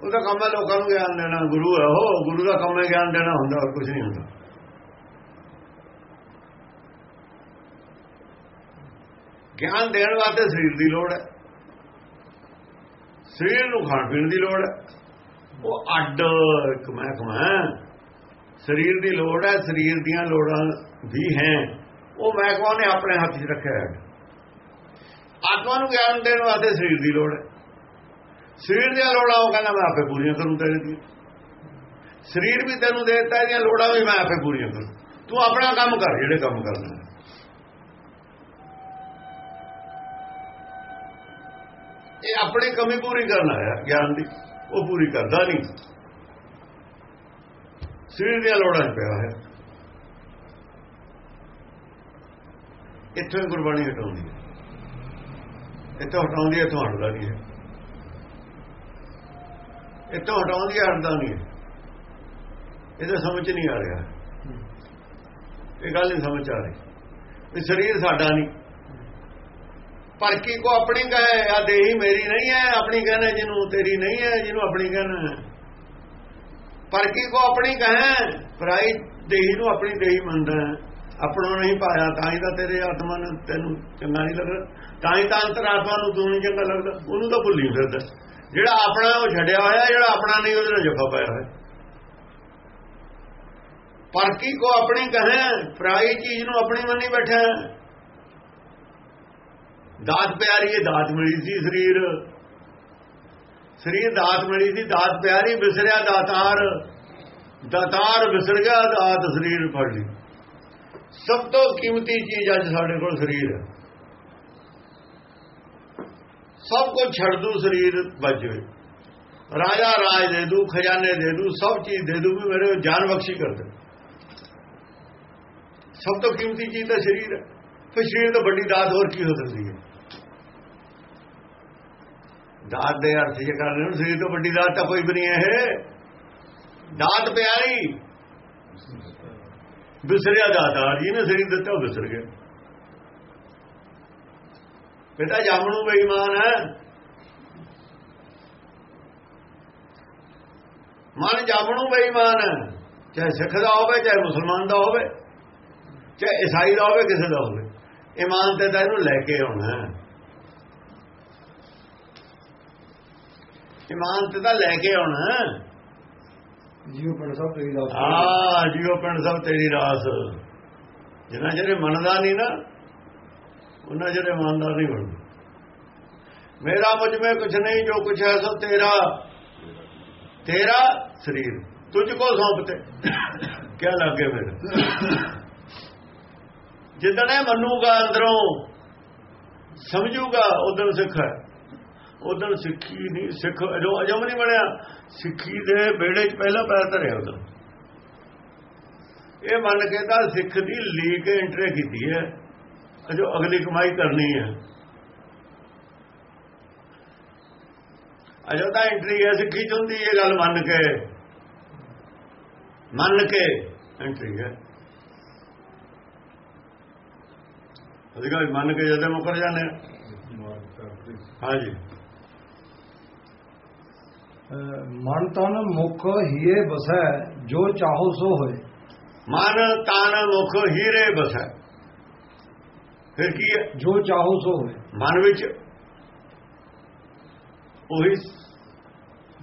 ਉਹਦਾ ਕੰਮ ਹੈ ਲੋਕਾਂ ਨੂੰ ਗਿਆਨ ਦੇਣਾ। ਗੁਰੂ ਹੈ ਉਹ ਗੁਰੂ ਦਾ ਕੰਮ ਹੈ ਗਿਆਨ ਦੇਣਾ ਹੁੰਦਾ ਹੋਰ ਕੁਝ ਨਹੀਂ ਹੁੰਦਾ। ਗਿਆਨ ਦੇਣ ਵਾਸਤੇ ਸਰੀਰ ਦੀ ਲੋੜ ਹੈ। ਸਰੀਰ ਨੂੰ ਖਾਣ ਪੀਣ ਦੀ ਲੋੜ ਹੈ। ਉਹ ਅੱਡ ਇੱਕ ਮਹਿਕਮਾ ਹੈ। ਸਰੀਰ ਦੀ ਲੋੜ ਹੈ, ਸਰੀਰ ਦੀਆਂ ਲੋੜਾਂ ਵੀ ਹੈ। ਉਹ ਮਹਿਕਮਾ ਨੇ ਆਪਣੇ ਹੱਥ 'ਚ ਰੱਖਿਆ ਹੈ। ਆਤਮਾ ਨੂੰ ਗਿਆਨ ਦੇਣ ਵਾਸਤੇ ਸਰੀਰ ਦੀ ਲੋੜ ਹੈ। ਸਰੀਰ ਦੀਆਂ ਲੋੜਾਂ ਉਹ ਕਹਿੰਦਾ, ਮੈਂ ਆਪੇ ਪੂਰੀਆਂ ਕਰੂੰ ਤੇਰੇ ਦੀ ਸਰੀਰ ਵੀ ਤੈਨੂੰ ਦੇ ਦਿੱਤਾ, ਇਹਦੀਆਂ ਲੋੜਾਂ ਵੀ ਮੈਂ ਆਪੇ ਪੂਰੀਆਂ ਕਰੂੰ। ਤੂੰ ਆਪਣਾ ਕੰਮ ਕਰ, ਜਿਹੜੇ ਕੰਮ ਕਰਨਾ ਹੈ। ਇਹ ਆਪਣੀ ਕਮੀ ਪੂਰੀ ਕਰਨ ਆਇਆ, ਗਿਆਨ ਦੀ। ਉਹ ਪੂਰੀ ਕਰਦਾ ਨਹੀਂ। ਸਰੀਰ ਦੀਆਂ ਲੋੜਾਂ 'ਚ ਪਿਆ ਹੈ ਇੱਥੋਂ ਗੁਰਬਾਣੀ ਹਟਾਉਂਦੀ ਹੈ। ਇੱਥੋਂ ਹਟਾਉਂਦੀ ਹੈ, ਇੱਥੋਂ ਹਟਦਾ ਨਹੀਂ ਹੈ। ਇੱਥੋਂ ਹਟਾਉਂਦੀ ਹੈ, ਹਟਦਾ ਨਹੀਂ ਹੈ। ਇਹਦਾ ਸਮਝ ਨਹੀਂ ਆ ਰਿਹਾ। ਇਹ ਗੱਲ ਨਹੀਂ ਸਮਝ ਆ ਰਹੀ। ਵੀ ਸਰੀਰ ਸਾਡਾ ਨਹੀਂ। ਪਰ ਕੀ ਕੋ ਆਪਣੀ ਕਹੇ, ਆ ਦੇਹੀ ਮੇਰੀ ਨਹੀਂ ਹੈ, ਆਪਣੀ ਕਹਿੰਦਾ ਜਿਹਨੂੰ ਤੇਰੀ ਨਹੀਂ ਹੈ, ਜਿਹਨੂੰ ਆਪਣੀ ਕਹਿੰਦਾ ਹੈ। ਪਰ ਕੀ ਕੋ ਆਪਣੀ ਕਹੇ ਪਰਾਈ ਦੇਹੀ ਨੂੰ ਆਪਣੀ ਦੇਹੀ ਮੰਨਦਾ ਹੈ। ਆਪਣਾ ਨਹੀਂ ਪਾਇਆ, ਤਾਂ ਹੀ ਤਾਂ ਤੇਰੇ ਆਤਮਾ ਨੂੰ ਤੈਨੂੰ ਚੰਗਾ ਨਹੀਂ ਲੱਗਦਾ। ਤਾਂ ਹੀ ਤਾਂ ਅੰਤਰਾਤਮਾ ਨੂੰ ਤੂੰ ਨਹੀਂ ਚੰਗਾ ਲੱਗਦਾ। ਉਹਨੂੰ ਤਾਂ ਭੁੱਲੀ ਫਿਰਦਾ। ਜਿਹੜਾ ਆਪਣਾ ਉਹ ਛੱਡਿਆ ਹੋਇਆ, ਜਿਹੜਾ ਆਪਣਾ ਨਹੀਂ, ਉਹਦੇ ਨਾਲ ਜਫਾ ਪਾਇਆ ਹੋਇਆ। ਪਰ ਕੀ ਕੋ ਆਪਣੀ ਕਹੇ ਪਰਾਈ ਚੀਜ਼ ਨੂੰ ਆਪਣੀ ਮੰਨੀ ਬੈਠਾ ਦਾਤ ਪਿਆਰੀ ਹੈ, ਦਾਤ ਮਿਲੀ ਸੀ ਸਰੀਰ। ਸਰੀਰ ਦਾਤ ਮਿਲੀ ਸੀ, ਦਾਤ ਪਿਆਰੀ, ਵਿਸਰਿਆ ਦਾਤਾਰ ਦਾਤਾਰ ਵਿਸਰ ਗਿਆ, ਦਾਤ ਸਰੀਰ ਫੜ ਲਈ। ਸਭ ਤੋਂ ਕੀਮਤੀ ਚੀਜ਼ ਅੱਜ ਸਾਡੇ ਕੋਲ ਸਰੀਰ ਹੈ। ਸਭ ਕੁਝ ਛੱਡ ਦੂ, ਸਰੀਰ ਬਚ ਜਾਵੇ ਰਾਜਾ ਰਾਜ ਦੇ ਦੂ, ਖਜ਼ਾਨੇ ਦੇ ਦੂ, ਸਭ ਚੀਜ਼ ਦੇ ਦੂ, ਵੀ ਮੇਰੇ ਜਾਨ ਬਖਸ਼ੀ ਕਰ ਦੇ। ਸਭ ਤੋਂ ਕੀਮਤੀ ਚੀਜ਼ ਤਾਂ ਸਰੀਰ ਹੈ। ਫਿਰ ਸਰੀਰ ਤੋਂ ਵੱਡੀ ਦਾਤ ਹੋਰ ਕੀ ਹੋ ਸਕਦੀ ਹੈ? ਦਾਤ ਦੇ ਅਰਥ ਜੇ ਕਰ ਲੈਣ, ਸਰੀਰ ਤੋਂ ਵੱਡੀ ਦਾਤ ਤਾਂ ਕੋਈ ਵੀ ਨਹੀਂ ਇਹ ਦਾਤ ਪਿਆਰੀ। ਦੂਸਰਿਆ ਦਾਤਾਰ ਜੀ ਨੇ ਸਰੀਰ ਦਿੱਤਾ ਉਹ ਵਿਸਰ ਗਿਆ। ਬੇਟਾ ਜਾਮਣੂ ਬੇਈਮਾਨ ਹੈ। ਮਨ ਜਾਮਣੂ ਬੇਈਮਾਨ ਹੈ। ਚਾਹੇ ਸਿੱਖ ਦਾ ਹੋਵੇ, ਚਾਹੇ ਮੁਸਲਮਾਨ ਦਾ ਹੋਵੇ, ਚਾਹੇ ਈਸਾਈ ਦਾ ਹੋਵੇ, ਕਿਸੇ ਦਾ ਹੋਵੇ। ਇਮਾਨ ਤੇ ਤਾਂ ਇਹਨੂੰ ਲੈ ਕੇ ਆਉਣਾ ਹੈ। ਇਮਾਨ ਤੇ ਤਾਂ ਲੈ ਕੇ ਆਉਣਾ। ਹੈ ਜੀਵ ਪਿੰਡ ਸਭ ਤੇਰੀ ਦਾ ਆ ਜੀਓ ਪਿੰਡ ਸਭ ਤੇਰੀ ਰਾਸ ਜਿੰਨਾ ਜਿਹੜੇ ਮੰਨਦਾ ਨਹੀਂ ਨਾ ਉਹਨਾਂ ਜਿਹੜੇ ਇਮਾਨਦਾਰ ਨਹੀਂ ਬਣਦੇ। ਮੇਰਾ ਮੁਝ में ਕੁਛ ਨਹੀਂ ਜੋ ਕੁਛ ਹੈ ਸੋ ਤੇਰਾ। ਤੇਰਾ ਸਰੀਰ ਤੁਝ ਕੋ ਸੌਂਪਤੇ। ਕਿਆ ਲੱਗੇ ਮੇਰੇ ਜਿੱਦਣ ਇਹ ਮੰਨੂਗਾ ਅੰਦਰੋਂ ਸਮਝੂਗਾ ਉਦੋਂ ਸਿੱਖ ਹੈ। ਉਦੋਂ ਸਿੱਖੀ ਨਹੀਂ ਸਿੱਖ ਜੋ ਅਜਮ ਨਹੀਂ ਬਣਿਆ ਸਿੱਖੀ ਦੇ ਬੇੜੇ 'ਚ ਪਹਿਲਾ ਪੈਰ ਧਰਿਆ ਉਦੋਂ। ਇਹ ਮੰਨ ਕੇ ਤਾਂ ਸਿੱਖ ਦੀ ਲੀਕ ਐਂਟਰੀ ਕੀਤੀ ਹੈ ਜੋ ਅਗਲੀ ਕਮਾਈ ਕਰਨੀ ਹੈ। ਅਜੋ ਤਾਂ ਐਂਟਰੀ ਹੈ ਸਿੱਖੀ ਚ ਹੁੰਦੀ ਇਹ ਗੱਲ ਮੰਨ ਕੇ। ਮੰਨ ਕੇ ਐਂਟਰੀ ਹੈ। ਗੱਲ ਮੰਨ ਕੇ ਜਦੋਂ ਮੁਕਰ ਜਾਂਦੇ ਹਾਂ। ਹਾਂਜੀ। ਮਨ ਤਨ ਮੁਖ ਹੀਏ ਬਸੈ ਜੋ ਚਾਹੋ ਸੋ ਹੋਏ। ਮਨ ਤਨ ਮੁਖ ਹੀਰੇ ਬਸੈ। ਫਿਰ ਕੀ ਹੈ? ਜੋ ਚਾਹੋ ਸੋ ਹੋਏ। ਮਨ ਵਿੱਚ ਉਹੀ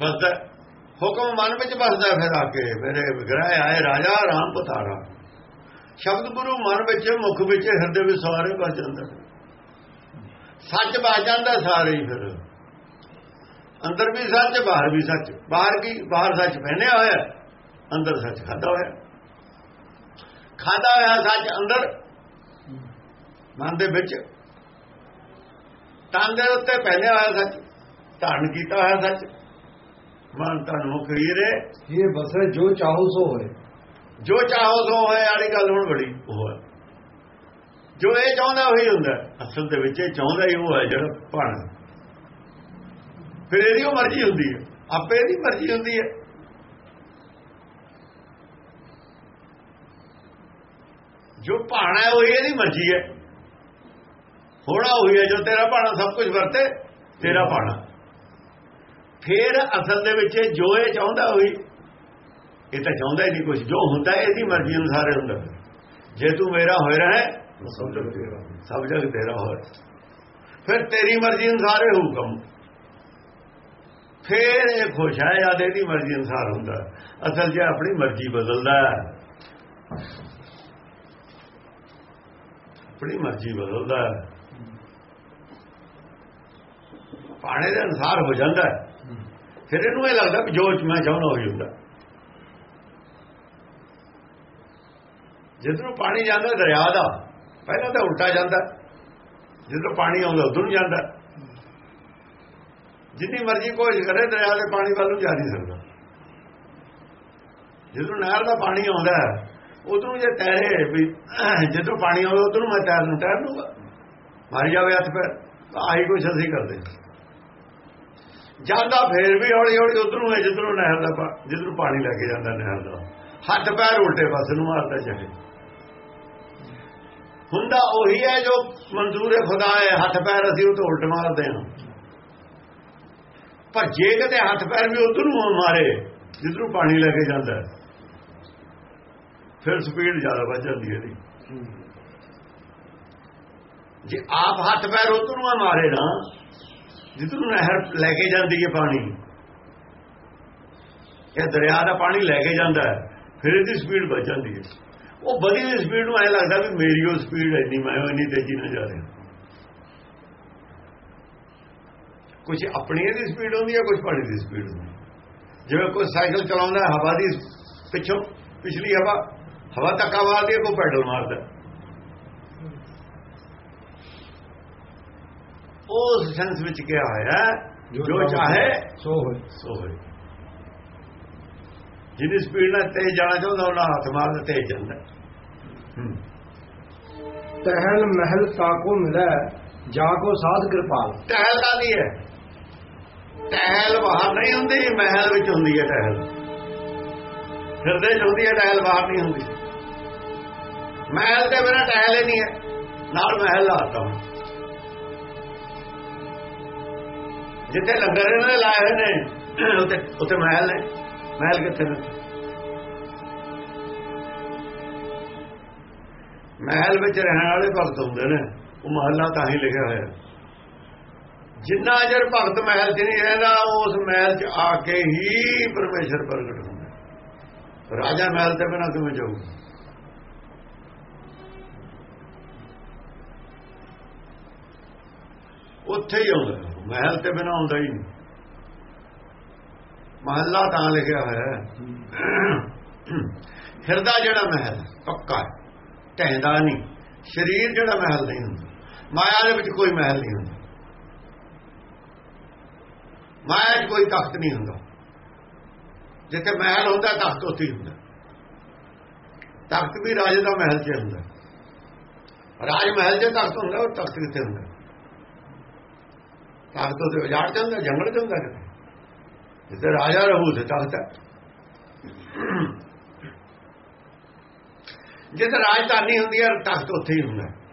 ਬਸਦਾ। ਹੁਕਮ ਮਨ ਵਿੱਚ ਬਸਦਾ ਫਿਰ ਆ ਕੇ। ਮੇਰੇ ਵਿਗ੍ਰਹਿ ਆਏ ਰਾਜਾ ਰਾਮ ਪਤਾਰਾ। ਸ਼ਬਦ ਗੁਰੂ ਮਨ ਵਿੱਚ ਮੁਖ ਵਿੱਚ ਹਿਰਦੇ ਵਿੱਚ ਸਾਰੇ ਬਸ ਜਾਂਦਾ। ਸੱਚ ਬਸ ਜਾਂਦਾ ਸਾਰੇ ਹੀ ਫਿਰ। ਅੰਦਰ ਵੀ ਸੱਚ ਬਾਹਰ ਵੀ ਸੱਚ। ਬਾਹਰ ਕੀ? ਬਾਹਰ ਸੱਚ ਪਹਿਨਿਆ ਹੋਇਆ। ਅੰਦਰ ਸੱਚ ਖਾਦਾ ਹੋਇਆ। ਖਾਦਾ ਹੋਇਆ ਸੱਚ ਅੰਦਰ। ਮਨ ਦੇ ਵਿੱਚ। ਤਨ ਦੇ ਉੱਤੇ ਪਹਿਨਿਆ ਹੋਇਆ ਸੱਚ। ਧਾਰਨ ਕੀਤਾ ਹੋਇਆ ਸੱਚ। ਮਨ ਤਨ ਮੁਖ ਹੀਰੇ ਹੀਏ ਬਸੈ ਜੋ ਚਾਹੋ ਸੋ ਹੋਏ। ਜੋ ਚਾਹੋ ਸੋ ਹੋਏ ਵਾਲੀ ਗੱਲ ਹੁਣ ਬੜੀ ਉਹ ਹੈ। ਜੋ ਇਹ ਚਾਹੁੰਦਾ ਉਹੀ ਹੁੰਦਾ। ਅਸਲ ਦੇ ਵਿੱਚ ਇਹ ਚਾਹੁੰਦਾ ਹੀ ਉਹ ਹੈ ਜਿਹੜਾ ਭਣ। ਫਿਰ ਇਹਦੀ ਉਹ ਮਰਜ਼ੀ ਹੁੰਦੀ ਹੈ। ਆਪੇ ਇਹਦੀ ਮਰਜ਼ੀ ਹੁੰਦੀ ਹੈ। ਜੋ ਭਾਣਾ ਹੈ ਉਹ ਇਹਦੀ ਮਰਜ਼ੀ ਹੈ। ਹੋਣਾ ਉਹੀ ਹੈ ਜੋ ਤੇਰਾ ਭਾਣਾ ਸਭ ਕੁਝ ਵਰਤੇ ਤੇਰਾ ਭਾਣਾ। ਫਿਰ ਅਸਲ ਦੇ ਵਿੱਚ ਜੋ ਇਹ ਚਾਹੁੰਦਾ ਉਹੀ। ਇਹ ਤਾਂ ਚਾਹੁੰਦਾ ਹੀ ਨਹੀਂ ਕੁਝ ਜੋ ਹੁੰਦਾ ਹੈ ਇਹਦੀ ਮਰਜ਼ੀ ਅਨੁਸਾਰ ਹੀ ਹੁੰਦਾ। ਜੇ ਤੂੰ ਮੇਰਾ ਹੋਏ ਰਹੇ ਸਭ ਜਗ ਤੇਰਾ। ਸਭ ਜਗ ਤੇਰਾ ਹੋਏ ਫਿਰ ਤੇਰੀ ਮਰਜ਼ੀ ਅਨੁਸਾਰ ਹੀ ਹੁਕਮ ਫਿਰ ਇਹ ਖੁਸ਼ ਹੈ, ਜਦ ਇਹਦੀ ਮਰਜ਼ੀ ਅਨੁਸਾਰ ਹੁੰਦਾ ਅਸਲ 'ਚ ਆਪਣੀ ਮਰਜ਼ੀ ਬਦਲਦਾ ਆਪਣੀ ਮਰਜ਼ੀ ਬਦਲਦਾ ਹੈ। ਪਾਣੇ ਦੇ ਅਨੁਸਾਰ ਹੋ ਜਾਂਦਾ ਫਿਰ ਇਹਨੂੰ ਇਹ ਲੱਗਦਾ ਵੀ ਜੋ ਮੈਂ ਚਾਹੁੰਦਾ ਉਹੀ ਹੁੰਦਾ। ਜਿੱਧਰੋਂ ਪਾਣੀ ਜਾਂਦਾ ਦਰਿਆ ਦਾ, ਪਹਿਲਾਂ ਤਾਂ ਉਲਟਾ ਜਾਂਦਾ। ਜਿੱਧਰੋਂ ਪਾਣੀ ਆਉਂਦਾ, ਉਧਰ ਨੂੰ ਜਾਂਦਾ। ਜਿੰਨੀ ਮਰਜ਼ੀ ਕੋਸ਼ਿਸ਼ ਕਰੇ, ਦਰਿਆ ਦੇ ਪਾਣੀ ਵੱਲ ਨੂੰ ਜਾ ਨਹੀਂ ਸਕਦਾ। ਜਦੋਂ ਨਹਿਰ ਦਾ ਪਾਣੀ ਆਉਂਦਾ ਉਧਰੋਂ ਜੇ ਤੈਰੇ ਵੀ ਜਿੱਧਰੋਂ ਪਾਣੀ ਆਉਂਦਾ ਉਧਰੋਂ ਮੈਂ ਤੈਰ ਨੂੰ ਤੈਰ ਲੂਗਾ ਮਾਰੀ ਜਾਵੇ ਹੱਥ ਪੈਰ, ਆਹੀ ਕੁਛ ਅਸੀਂ ਕਰਦੇ ਜਾਂਦਾ ਫੇਰ ਵੀ ਹੌਲੀ ਹੌਲੀ ਉਧਰੋਂ ਹੈ ਜਿੱਧਰੋਂ ਨਹਿਰ ਦਾ ਜਿੱਧਰੋਂ ਪਾਣੀ ਲੈ ਕੇ ਜਾਂਦਾ ਨਹਿਰ ਦਾ। ਹੱਥ ਪੈਰ ਉਲਟੇ ਪਾਸੇ ਨੂੰ ਮਾਰਦਾ ਚਾਹੇ ਹੁੰਦਾ ਉਹੀ ਹੈ ਜੋ ਮਨਜ਼ੂਰ ਹੈ, ਖੁਦਾ ਹੈ, ਹੱਥ ਪੈਰ ਅਸੀਂ ਉਹ ਤੋਂ ਉਲਟ ਮਾਰਦੇ ਹਾਂ। ਪਰ ਜੇ ਕਦੇ ਹੱਥ ਪੈਰ ਵੀ ਉਧਰ ਨੂੰ ਮਾਰੇ, ਜਿੱਧਰੋਂ ਪਾਣੀ ਲੈ ਕੇ ਜਾਂਦਾ ਫਿਰ ਸਪੀਡ ਜ਼ਿਆਦਾ ਵੱਧ ਜਾਂਦੀ ਹੈ ਇਹਦੀ। ਜੇ ਆਪ ਹੱਥ ਪੈਰ ਉਧਰ ਨੂੰ ਮਾਰੇ ਨਾ, ਜਿੱਧਰੋਂ ਨਹਿਰ ਲੈ ਕੇ ਜਾਂਦੀ ਹੈ ਪਾਣੀ ਇਹ ਦਰਿਆ ਦਾ ਪਾਣੀ ਲੈ ਕੇ ਜਾਂਦਾ ਫਿਰ ਇਹਦੀ ਸਪੀਡ ਵੱਧ ਜਾਂਦੀ ਹੈ। ਉਹ ਵਧੀ ਦੀ ਸਪੀਡ ਨੂੰ ਐ ਲੱਗਦਾ ਵੀ ਮੇਰੀ ਉਹ ਸਪੀਡ ਇੰਨੀ, ਮੈਂ ਉਹ ਇੰਨੀ ਤੇਜ਼ੀ ਨਾਲ ਜਾ ਰਿਹਾ। ਕੁਝ ਆਪਣੀ ਦੀ ਸਪੀਡ ਹੁੰਦੀ ਹੈ ਕੁਝ ਪਾਣੀ ਦੀ ਸਪੀਡ ਹੁੰਦੀ ਹੈ। ਜਿਵੇਂ ਕੋਈ ਸਾਈਕਲ ਚਲਾਉਂਦਾ ਹਵਾ ਦੀ ਪਿੱਛੋਂ ਪਿਛਲੀ ਹਵਾ ਹਵਾ ਧੱਕਾ ਮਾਰਦੀ ਹੈ ਕੋਈ ਪੈਡਲ ਮਾਰਦਾ। ਉਸ ਸੈਂਸ ਵਿੱਚ ਕਿਹਾ ਹੋਇਆ? ਜੋ ਚਾਹੇ ਸੋ ਹੋਏ। ਸੋ ਹੋਏ। ਜਿਹਦੀ ਸਪੀਡ ਨਾਲ ਤੇਜ਼ ਜਾਣਾ ਚਾਹੁੰਦਾ ਉਹਨਾਂ ਹੱਥ ਮਾਰਦਾ ਤੇਜ਼ ਜਾਂਦਾ ਤਹਿਲ ਮਹਿਲ ਤਾਕੋ ਮਿਲੈ ਜਾ ਕੋ ਸਾਧ ਕਿਰਪਾਲ। ਟਹਿਲ ਕਾਦੀ ਹੈ? ਟਹਿਲ ਬਾਹਰ ਨਹੀਂ ਹੁੰਦੀ, ਮਹਿਲ ਵਿੱਚ ਹੁੰਦੀ ਹੈ ਟਹਿਲ। ਹਿਰਦੇ 'ਚ ਹੁੰਦੀ ਹੈ, ਟਹਿਲ ਬਾਹਰ ਨਹੀਂ ਹੁੰਦੀ। ਮਹਿਲ ਦੇ ਬਿਨਾਂ ਟਹਿਲ ਹੀ ਨਹੀਂ ਹੈ, ਨਾਲ ਮਹਿਲ ਲਾਤਾ ਹੁਣ ਜਿੱਥੇ ਲੰਗਰ ਇਹਨਾਂ ਨੇ ਲਾਏ ਹੋਏ ਨੇ, ਉੱਥੇ ਉੱਥੇ ਮਹਿਲ ਨੇ। ਮਹਿਲ ਕਿੱਥੇ ਨੇ? ਮਹਿਲ ਵਿੱਚ ਰਹਿਣ ਵਾਲੇ ਭਗਤ ਹੁੰਦੇ ਨੇ, ਉਹ ਮਹੱਲਾ ਤਾਂ ਹੀ ਲਿਖਿਆ ਹੋਇਆ। ਜਿੰਨਾ ਜਰ ਭਗਤ ਮਹਿਲ 'ਚ ਨਹੀਂ ਰਹਿੰਦਾ, ਉਸ ਮਹਿਲ 'ਚ ਆ ਕੇ ਹੀ ਪਰਮੇਸ਼ਰ ਪ੍ਰਗਟ ਹੁੰਦਾ। ਰਾਜਾ ਮਹਿਲ ਤੇ ਬਿਨਾਂ ਕਿਵੇਂ ਜਾਊ ਉੱਥੇ ਹੀ ਆਉਂਦਾ। ਮਹਿਲ ਤੇ ਬਿਨਾਂ ਆਉਂਦਾ ਹੀ ਨਹੀਂ। ਮਹੱਲਾ ਤਾਂ ਲਿਖਿਆ ਹੋਇਆ ਹੈ। ਹਿਰਦਾ ਜਿਹੜਾ ਮਹਿਲ ਪੱਕਾ ਢਹਿੰਦਾ ਨਹੀਂ। ਸਰੀਰ ਜਿਹੜਾ ਮਹਿਲ ਨਹੀਂ ਹੁੰਦਾ। ਮਾਇਆ ਦੇ ਵਿੱਚ ਕੋਈ ਮਹਿਲ ਨਹੀਂ ਹੁੰਦਾ। ਮਾਇਆ 'ਚ ਕੋਈ ਤਖਤ ਨਹੀਂ ਹੁੰਦਾ। ਜਿੱਥੇ ਮਹਿਲ ਹੁੰਦਾ, ਤਖਤ ਉੱਥੇ ਹੁੰਦਾ। ਤਖਤ ਵੀ ਰਾਜੇ ਦਾ ਮਹਿਲ 'ਚ ਹੁੰਦਾ। ਰਾਜ ਮਹਿਲ 'ਚ ਤਖਤ ਹੁੰਦਾ, ਉਹ ਤਖਤ ਕਿੱਥੇ ਹੁੰਦਾ? ਤਖਤ ਤੇ ਉਜਾੜ ਜਾਂਦਾ, ਜੰਗਲ 'ਚ ਹੁੰਦਾ ਕਿਤੇ? ਜਿੱਥੇ ਰਾਜਾ ਰਹੂ ਤੇ ਤਖਤ ਹੈ। ਜਿੱਥੇ ਰਾਜਧਾਨੀ ਹੁੰਦੀ ਹੈ, ਤਖਤ ਉੱਥੇ ਹੀ ਹੁੰਦਾ।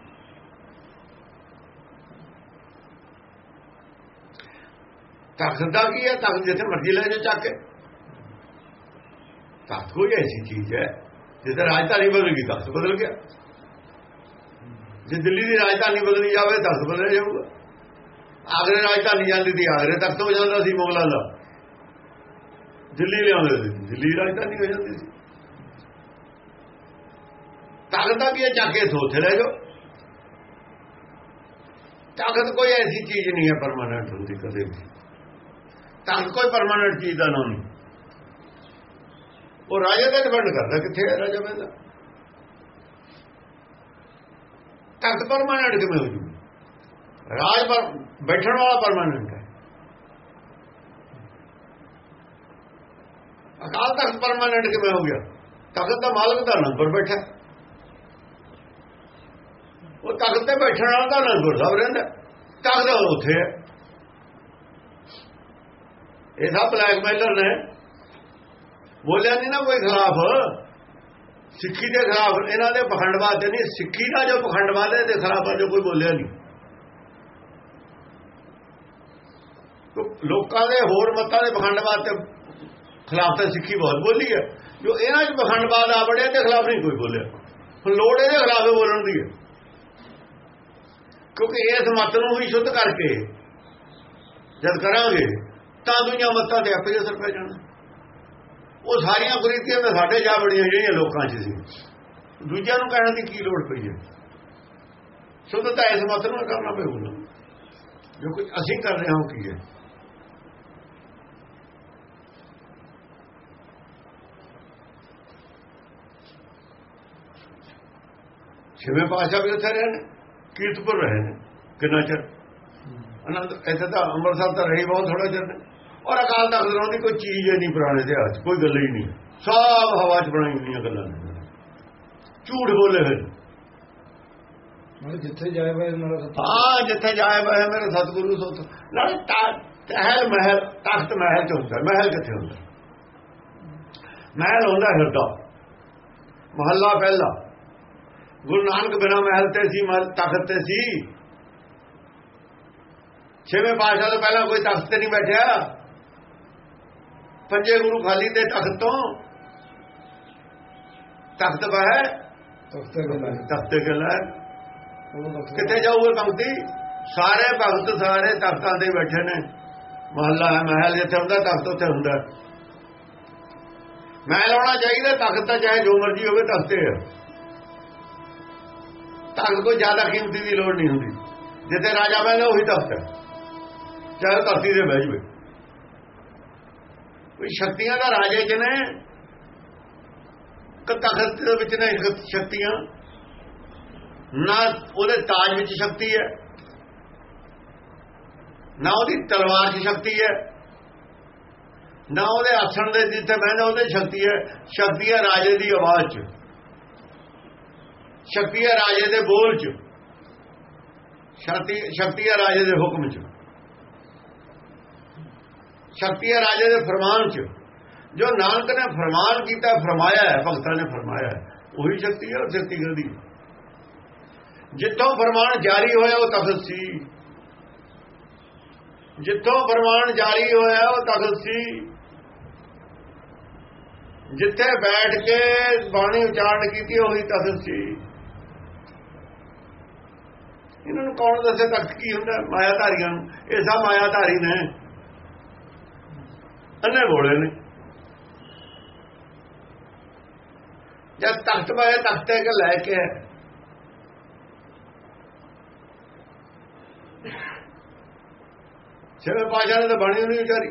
ਤਖਤ ਦਾ ਕੀ ਹੈ? ਤਾਕਤ ਜਿੱਥੇ ਮਰਜ਼ੀ ਲੈ ਜਾ ਚੱਕ ਕੇ। ਤਖਤ ਕੋਈ ਐਸੀ ਚੀਜ਼ ਹੈ, ਜਿੱਥੇ ਰਾਜਧਾਨੀ ਬਦਲ ਗਈ, ਤਖਤ ਬਦਲ ਗਿਆ। ਜੇ ਦਿੱਲੀ ਦੀ ਰਾਜਧਾਨੀ ਬਦਲੀ ਜਾਵੇ, ਤਖਤ ਬਦਲ ਜਾਊਗਾ। ਆਗਰੇ ਰਾਜਧਾਨੀ ਜਾਂਦੀ ਸੀ, ਆਗਰੇ ਤਖਤ ਹੋ ਜਾਂਦਾ ਸੀ, ਮੁਗਲਾਂ ਦਾ। ਦਿੱਲੀ ਲਿਆਉਂਦੇ ਸੀ, ਦਿੱਲੀ ਰਾਜਧਾਨੀ ਹੋ ਜਾਂਦੀ ਸੀ। ਤਾਕਤ ਕੀ ਚੱਕ ਕੇ ਥੋਥੇ ਲੈ ਜਾਓ। ਤਾਕਤ ਕੋਈ ਐਸੀ ਚੀਜ਼ ਨਹੀਂ ਹੈ, ਪਰਮਾਨੈਂਟ ਹੁੰਦੀ ਕਦੇ ਵੀ। ਤਾਕਤ ਕੋਈ ਪਰਮਾਨੈਂਟ ਚੀਜ਼ ਦਾ ਨਾਮ ਨਹੀਂ। ਉਹ ਰਾਜੇ ਤੇ ਡਿਪੈਂਡ ਕਰਦਾ ਕਿੱਥੇ ਹੈ ਰਾਜਾ ਬੰਦਾ ਤਾਕਤ ਪਰਮਾਨੈਂਟ ਕਿਵੇਂ ਹੋ ਜੂ? ਰਾਜ ਪਰ, ਬੈਠਣ ਵਾਲਾ ਪਰਮਾਨੈਂਟ ਹੈ। ਅਕਾਲ ਤਖਤ ਪਰਮਾਨੈਂਟ ਕਿਵੇਂ ਹੋ ਗਿਆ? ਤਖਤ ਦਾ ਮਾਲਕ ਦਾ ਨੰਬਰ ਬੈਠਾ। ਉਹ ਤਖਤ ਤੇ ਬੈਠਣ ਵਾਲਾ ਤਾਂ ਅਨੰਦਪੁਰ ਸਾਹਿਬ ਰਹਿੰਦਾ। ਤਖਤ ਉੱਥੇ ਹੈ। ਇਹ ਸਭ ਬਲੈਕਮੇਲਰ ਨੇ। ਬੋਲਿਆ ਨਹੀਂ ਨਾ ਕੋਈ ਖਿਲਾਫ। ਸਿੱਖੀ ਦੇ ਖਿਲਾਫ ਇਹਨਾਂ ਦੇ ਪਖੰਡਵਾਦ ਨਹੀਂ, ਸਿੱਖੀ ਦਾ ਜੋ ਪਖੰਡਵਾਦ ਹੈ ਦੇ ਖਿਲਾਫ ਜੋ ਕੋਈ ਬੋਲਿਆ ਨਹੀਂ ਲੋਕਾਂ ਦੇ ਹੋਰ ਮਤਾਂ ਦੇ ਪਖੰਡਵਾਦ ਤੇ ਖਿਲਾਫ ਤਾਂ ਸਿੱਖੀ ਬਹੁਤ ਬੋਲੀ ਹੈ। ਜੋ ਇਹਨਾਂ 'ਚ ਪਖੰਡਵਾਦ ਆ ਬੜਿਆ ਦੇ ਖਿਲਾਫ ਨਹੀਂ ਕੋਈ ਬੋਲਿਆ। ਹੁਣ ਲੋੜ ਇਹਦੇ ਖਿਲਾਫ ਬੋਲਣ ਦੀ ਹੈ। ਕਿਉਂਕਿ ਇਸ ਮਤ ਨੂੰ ਵੀ ਸ਼ੁੱਧ ਕਰਕੇ ਜਦ ਕਰਾਂਗੇ ਤਾਂ ਦੁਨੀਆ ਮਤਾਂ ਤੇ ਆਪੇ ਅਸਰ ਪੈ ਜਾਣਾ ਉਹ ਸਾਰੀਆਂ ਕੁਰੀਤੀਆਂ ਤਾਂ ਸਾਡੇ ਜਾ ਬੜੀਆਂ ਜਿਹੜੀਆਂ ਲੋਕਾਂ 'ਚ ਸੀ। ਦੂਜਿਆਂ ਨੂੰ ਕਹਿਣ ਦੀ ਕੀ ਲੋੜ ਪਈ ਹੈ? ਸ਼ੁੱਧ ਤਾਂ ਇਸ ਮਤ ਨੂੰ ਕਰਨਾ ਪਊਗਾ। ਜੋ ਕੁਝ ਅਸੀਂ ਕਰ ਰਹੇ ਹਾਂ ਕੀ ਹੈ? ਛੇਵੇਂ ਪਾਸ਼ਾ ਵੀ ਉੱਥੇ ਰਹੇ ਨੇ ਕੀਰਤਪੁਰ ਰਹੇ ਨੇ ਕਿੰਨਾ ਚਿਰ? ਅਨੰਦ ਇੱਥੇ ਤਾਂ ਅੰਮ੍ਰਿਤਸਰ ਤਾਂ ਰਹੀ ਬਹੁਤ ਥੋੜਾ ਚਿਰ। ਨੇ ਔਰ ਅਕਾਲ ਤਖਤ ਦੀ ਕੋਈ ਚੀਜ਼ ਹੀ ਨਹੀਂ ਪੁਰਾਣੇ ਇਤਿਹਾਸ ਕੋਈ ਗੱਲ ਹੀ ਨਹੀਂ। ਸਭ ਹਵਾ 'ਚ ਬਣਾਈ ਹੋਈਆਂ ਗੱਲਾਂ ਨੇ। ਝੂਠ ਬੋਲੇ ਹੋਏ। ਮਤਲਬ ਜਿੱਥੇ ਜਾਏ ਵੇ ਮੇਰਾ ਹਾਂ ਜਿੱਥੇ ਜਾਏ ਬਹਿ ਮੇਰੇ ਸਤਿਗੁਰੂ ਸੋਤ। ਨਾਲੇ ਤਹਿਲ ਮਹਿਲ ਤਖਤ ਮਹਿਲ ਚ ਹੁੰਦਾ। ਮਹਿਲ ਕਿੱਥੇ ਹੁੰਦਾ? ਮਹਿਲ ਹੁੰਦਾ ਹਿਰਦਾ। ਮਹੱਲਾ ਪਹਿਲਾ। ਗੁਰੂ ਨਾਨਕ ਬਿਨਾ ਮਹਿਲ ਤੇ ਸੀ ਮਹਿਲ ਤਖਤ ਤੇ ਸੀ। ਛੇਵੇਂ ਪਾਸ਼ਾ ਤੋਂ ਪਹਿਲਾਂ ਕੋਈ ਤਖਤ ਤੇ ਨਹੀਂ ਬੈਠਿਆ। ਪੰਜੇ ਗੁਰੂ ਖਾਲੀ ਤੇ ਤਖਤ ਤੋਂ? ਤਖਤ ਬਹਿ ਤਖਤੇ ਗੱਲਾਂ ਕਿੱਥੇ ਜਾਊਗੇ ਪੰਕਤੀ ਸਾਰੇ ਭਗਤ ਸਾਰੇ ਤਖਤਾਂ ਤੇ ਬੈਠੇ ਨੇ। ਮਹੱਲਾ ਹੈ ਮਹਿਲ ਜਿੱਥੇ ਹੁੰਦਾ ਤਖਤ ਉੱਥੇ ਹੁੰਦਾ। ਮਹਿਲ ਹੋਣਾ ਚਾਹੀਦਾ ਤਖਤ ਤਾਂ ਚਾਹੇ ਜੋ ਮਰਜ਼ੀ ਹੋਵੇ ਤਖਤੇ ਹੈ। ਤਖਤ ਕੋਈ ਜ਼ਿਆਦਾ ਕੀਮਤੀ ਦੀ ਲੋੜ ਨਹੀਂ ਹੁੰਦੀ। ਜਿੱਥੇ ਰਾਜਾ ਬੈਠਾ ਉਹੀ ਤਖਤ ਹੈ। ਚਾਹੇ ਧਰਤੀ ਤੇ ਬਹਿ ਜਵੇ। ਕੋਈ ਸ਼ਕਤੀਆਂ ਦਾ ਰਾਜੇ ਚ ਨੇ ਕਿ ਤਖਤ ਦੇ ਵਿੱਚ ਨੇ ਸ਼ਕਤੀਆਂ। ਨਾ ਉਹਦੇ ਤਾਜ ਵਿੱਚ ਸ਼ਕਤੀ ਹੈ, ਨਾ ਉਹਦੀ ਤਲਵਾਰ 'ਚ ਸ਼ਕਤੀ ਹੈ, ਨਾ ਉਹਦੇ ਆਸਣ ਦੇ ਜਿੱਥੇ ਬਹਿੰਦਾ ਉਹਦੇ ਸ਼ਕਤੀ ਹੈ। ਸ਼ਕਤੀ ਹੈ ਰਾਜੇ ਦੀ ਆਵਾਜ਼ 'ਚ। ਸ਼ਕਤੀ ਹੈ ਰਾਜੇ ਦੇ ਬੋਲ 'ਚ। ਸ਼ਕਤੀ ਸ਼ਕਤੀ ਹੈ ਰਾਜੇ ਦੇ ਹੁਕਮ 'ਚ। ਸ਼ਕਤੀ ਹੈ ਰਾਜੇ ਦੇ ਫਰਮਾਨ 'ਚ। ਜੋ ਨਾਨਕ ਨੇ ਫਰਮਾਨ ਕੀਤਾ, ਫਰਮਾਇਆ ਹੈ, ਭਗਤਾਂ ਨੇ ਫਰਮਾਇਆ ਉਹੀ ਸ਼ਕਤੀ ਹੈ, ਉਹ ਸ਼ਕਤੀ ਗਦੀ ਜਿੱਥੋਂ ਫਰਮਾਨ ਜਾਰੀ ਹੋਇਆ, ਉਹ ਤਖਤ ਸੀ। ਜਿੱਥੋਂ ਫਰਮਾਨ ਜਾਰੀ ਹੋਇਆ, ਉਹ ਤਖਤ ਸੀ। ਜਿੱਥੇ ਬੈਠ ਕੇ ਬਾਣੀ ਉਚਾਰਨ ਕੀਤੀ, ਉਹੀ ਤਖਤ ਸੀ। ਇਹਨਾਂ ਨੂੰ ਕੌਣ ਦੱਸੇ ਤਖਤ ਕੀ ਹੁੰਦਾ? ਮਾਇਆਧਾਰੀਆਂ ਨੂੰ। ਇਹ ਸਭ ਮਾਇਆਧਾਰੀ ਨੇ। ਅੰਨੇ ਬੋਲੇ ਨੇ। ਜਦ ਤਖਤ ਪਾਏ ਤਖਤੇ ਕੇ ਲੈ ਕੇ ਛੇਵੇਂ ਪਾਸ਼ਾ ਨੇ ਤਾਂ ਬਾਣੀ ਨਹੀਂ ਉਚਾਰੀ।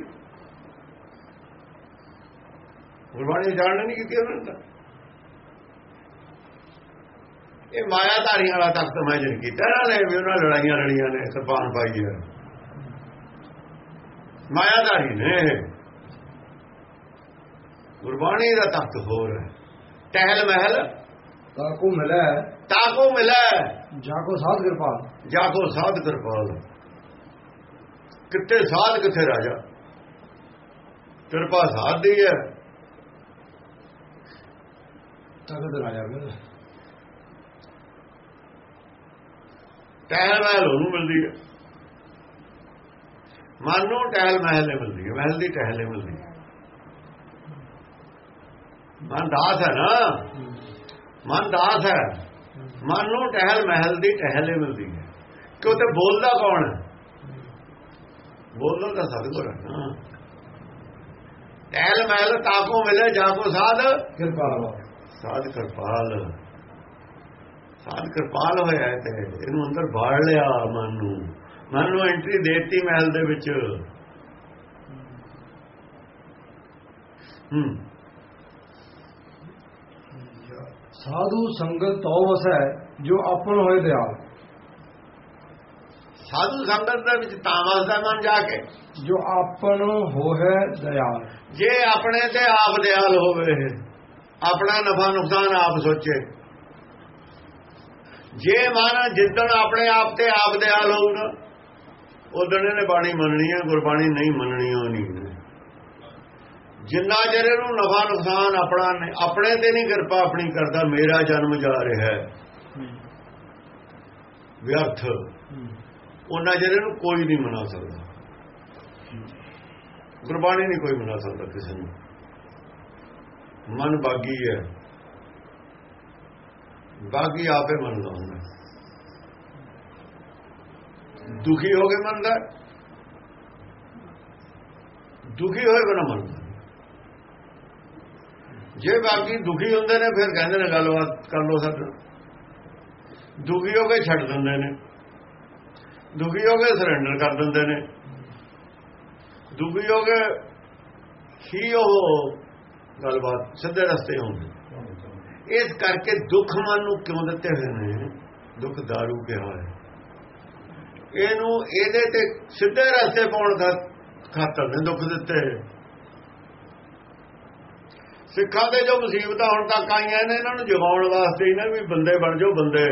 ਗੁਰਬਾਣੀ ਜਾਣਨ ਨਹੀਂ ਕੀਤੀ ਉਹਨਾਂ ਨੇ ਤਾਂ ਇਹ ਮਾਇਆਧਾਰੀਆਂ ਵਾਲਾ ਤਖਤ ਮੈਂ ਜਨ ਕੀਤਾ, ਇਹਨਾਂ ਨੇ ਵੀ ਉਹਨਾਂ ਲੜਾਈਆਂ ਲੜੀਆਂ ਨੇ ਕਿਰਪਾਨ ਪਾਈ ਹੈ ਮਾਇਆਧਾਰੀ ਨੇ। ਗੁਰਬਾਣੀ ਦਾ ਤਖਤ ਹੋਰ ਹੈ। ਟਹਿਲ ਮਹਿਲ ਤਾਕੂ ਮਿਲੈ। ਤਾਕੋ ਮਿਲੈ। ਜਾਕੋ ਸਾਧ ਕਿਰਪਾ ਜਾ ਕੋ ਸਾਧ ਕਿਰਪਾਲ। ਕਿੱਥੇ ਸਾਧ ਕਿੱਥੇ ਰਾਜਾ? ਕਿਰਪਾ ਸਾਧ ਦੀ ਹੈ। ਤਖਤ ਰਾਜਾ ਮਿਲ। ਟਹਿਲ ਮਹਿਲ ਉਹਨੂੰ ਮਿਲਦੀ ਹੈ। ਮਨ ਨੂੰ ਟਹਿਲ ਮਹਿਲ ਮਿਲਦੀ ਹੈ। ਮਹਿਲ ਦੀ ਟਹਿਲ ਮਿਲਦੀ ਹੈ। ਮਨ ਦਾਸ ਹੈ ਨਾ। ਮਨ ਦਾਸ ਹੈ। ਮਨ ਨੂੰ ਟਹਿਲ ਮਹਿਲ ਦੀ ਟਹਿਲ ਮਿਲਦੀ ਹੈ। ਕਿਉਂ ਤੇ ਬੋਲਦਾ ਕੌਣ ਹੈ? ਬੋਲਦਾ ਤਾਂ ਸਤਿਗੁਰ ਹੈ ਨਾ। ਟਹਿਲ ਮਹਿਲ ਤਾਕੋ ਮਿਲੇ ਜਾਕੋ ਸਾਧ ਕਿਰਪਾ ਸਾਧ ਕਿਰਪਾਲ। ਸਾਧ ਕਿਰਪਾਲ ਹੋਇਆ ਹੈ ਤੇ ਇਹਨੂੰ ਅੰਦਰ ਬਾੜ ਲਿਆ ਮਨ ਨੂੰ। ਮਨ ਨੂੰ ਐਂਟਰੀ ਦੇਤੀ ਮਹਿਲ ਦੇ ਵਿੱਚ। ਹੂੰ। ਸਾਧੂ ਸੰਗਤ ਤਉ ਵਸੈ ਜੋ ਆਪਨ ਹੋਏ ਦਿਆਲ। ਸਾਧੂ ਸੰਗਤ ਦੇ ਵਿੱਚ ਤਾਂ ਵਸਦਾ ਮਨ ਜਾ ਕੇ। ਜੋ ਆਪਨ ਹੋਏ ਦਿਆਲ। ਜੇ ਆਪਣੇ ਤੇ ਆਪ ਦਿਆਲ ਹੋਵੇ ਆਪਣਾ ਨਫਾ ਨੁਕਸਾਨ ਆਪ ਸੋਚੇ। ਜੇ ਮਨ ਜਿੱਦਣ ਆਪਣੇ ਆਪ ਤੇ ਆਪ ਦਿਆਲ ਹੋਊਗਾ ਉਦੋਂ ਇਹਨੇ ਬਾਣੀ ਮੰਨਣੀ ਹੈ ਗੁਰਬਾਣੀ ਨਹੀਂ ਮੰਨਣੀ ਉਹ ਨਹੀਂ ਜਿੰਨਾ ਚਿਰ ਇਹਨੂੰ ਨਫਾ ਨੁਕਸਾਨ ਆਪਣਾ ਆਪਣੇ ਤੇ ਨਹੀਂ ਕਿਰਪਾ ਆਪਣੀ ਕਰਦਾ ਮੇਰਾ ਜਨਮ ਜਾ ਰਿਹਾ ਹੈ। ਵਿਅਰਥ। ਉਹਨਾਂ ਚਿਰ ਇਹਨੂੰ ਕੋਈ ਨਹੀਂ ਮਨਾ ਸਕਦਾ। ਗੁਰਬਾਣੀ ਨਹੀਂ ਕੋਈ ਮਨਾ ਸਕਦਾ ਕਿਸੇ ਨੂੰ। ਮਨ ਬਾਗੀ ਹੈ। ਬਾਗੀ ਆਪੇ ਮੰਨਦਾ ਹੁੰਦਾ। ਦੁਖੀ ਹੋ ਕੇ ਮੰਨਦਾ। ਦੁਖੀ ਹੋਏ ਬਣਾ ਮੰਨਦਾ। ਜੇ ਬਾਕੀ ਦੁਖੀ ਹੁੰਦੇ ਨੇ, ਫਿਰ ਕਹਿੰਦੇ ਨੇ ਗੱਲਬਾਤ ਕਰ ਲੋ ਸਾਡੇ ਨਾਲ। ਦੁਖੀ ਹੋ ਕੇ ਛੱਡ ਦਿੰਦੇ ਨੇ। ਦੁਖੀ ਹੋ ਕੇ ਸਰੈਂਡਰ ਕਰ ਦਿੰਦੇ ਨੇ। ਦੁਖੀ ਹੋ ਕੇ ਹੀ ਉਹ ਗੱਲਬਾਤ ਸਿੱਧੇ ਰਸਤੇ ਹੁੰਦੇ ਇਸ ਕਰਕੇ ਦੁੱਖ ਮਨ ਨੂੰ ਕਿਉਂ ਦਿੱਤੇ ਹੋਏ ਨੇ? ਦੁੱਖ दारू ਕਿਹਾ ਹੈ। ਇਹਨੂੰ ਇਹਦੇ ਤੇ ਸਿੱਧੇ ਰਸਤੇ ਪਾਉਣ ਦਾ ਖਾਤਰ ਨੇ ਦੁੱਖ ਦਿੱਤੇ। ਸਿੱਖਾਂ ਦੇ ਜੋ ਮੁਸੀਬਤਾਂ ਹੁਣ ਤੱਕ ਆਈਆਂ ਨੇ, ਇਹਨਾਂ ਨੂੰ ਜਗਾਉਣ ਵਾਸਤੇ ਹੀ ਨਾ ਵੀ ਬੰਦੇ ਬਣ ਜਾਓ ਬੰਦੇ।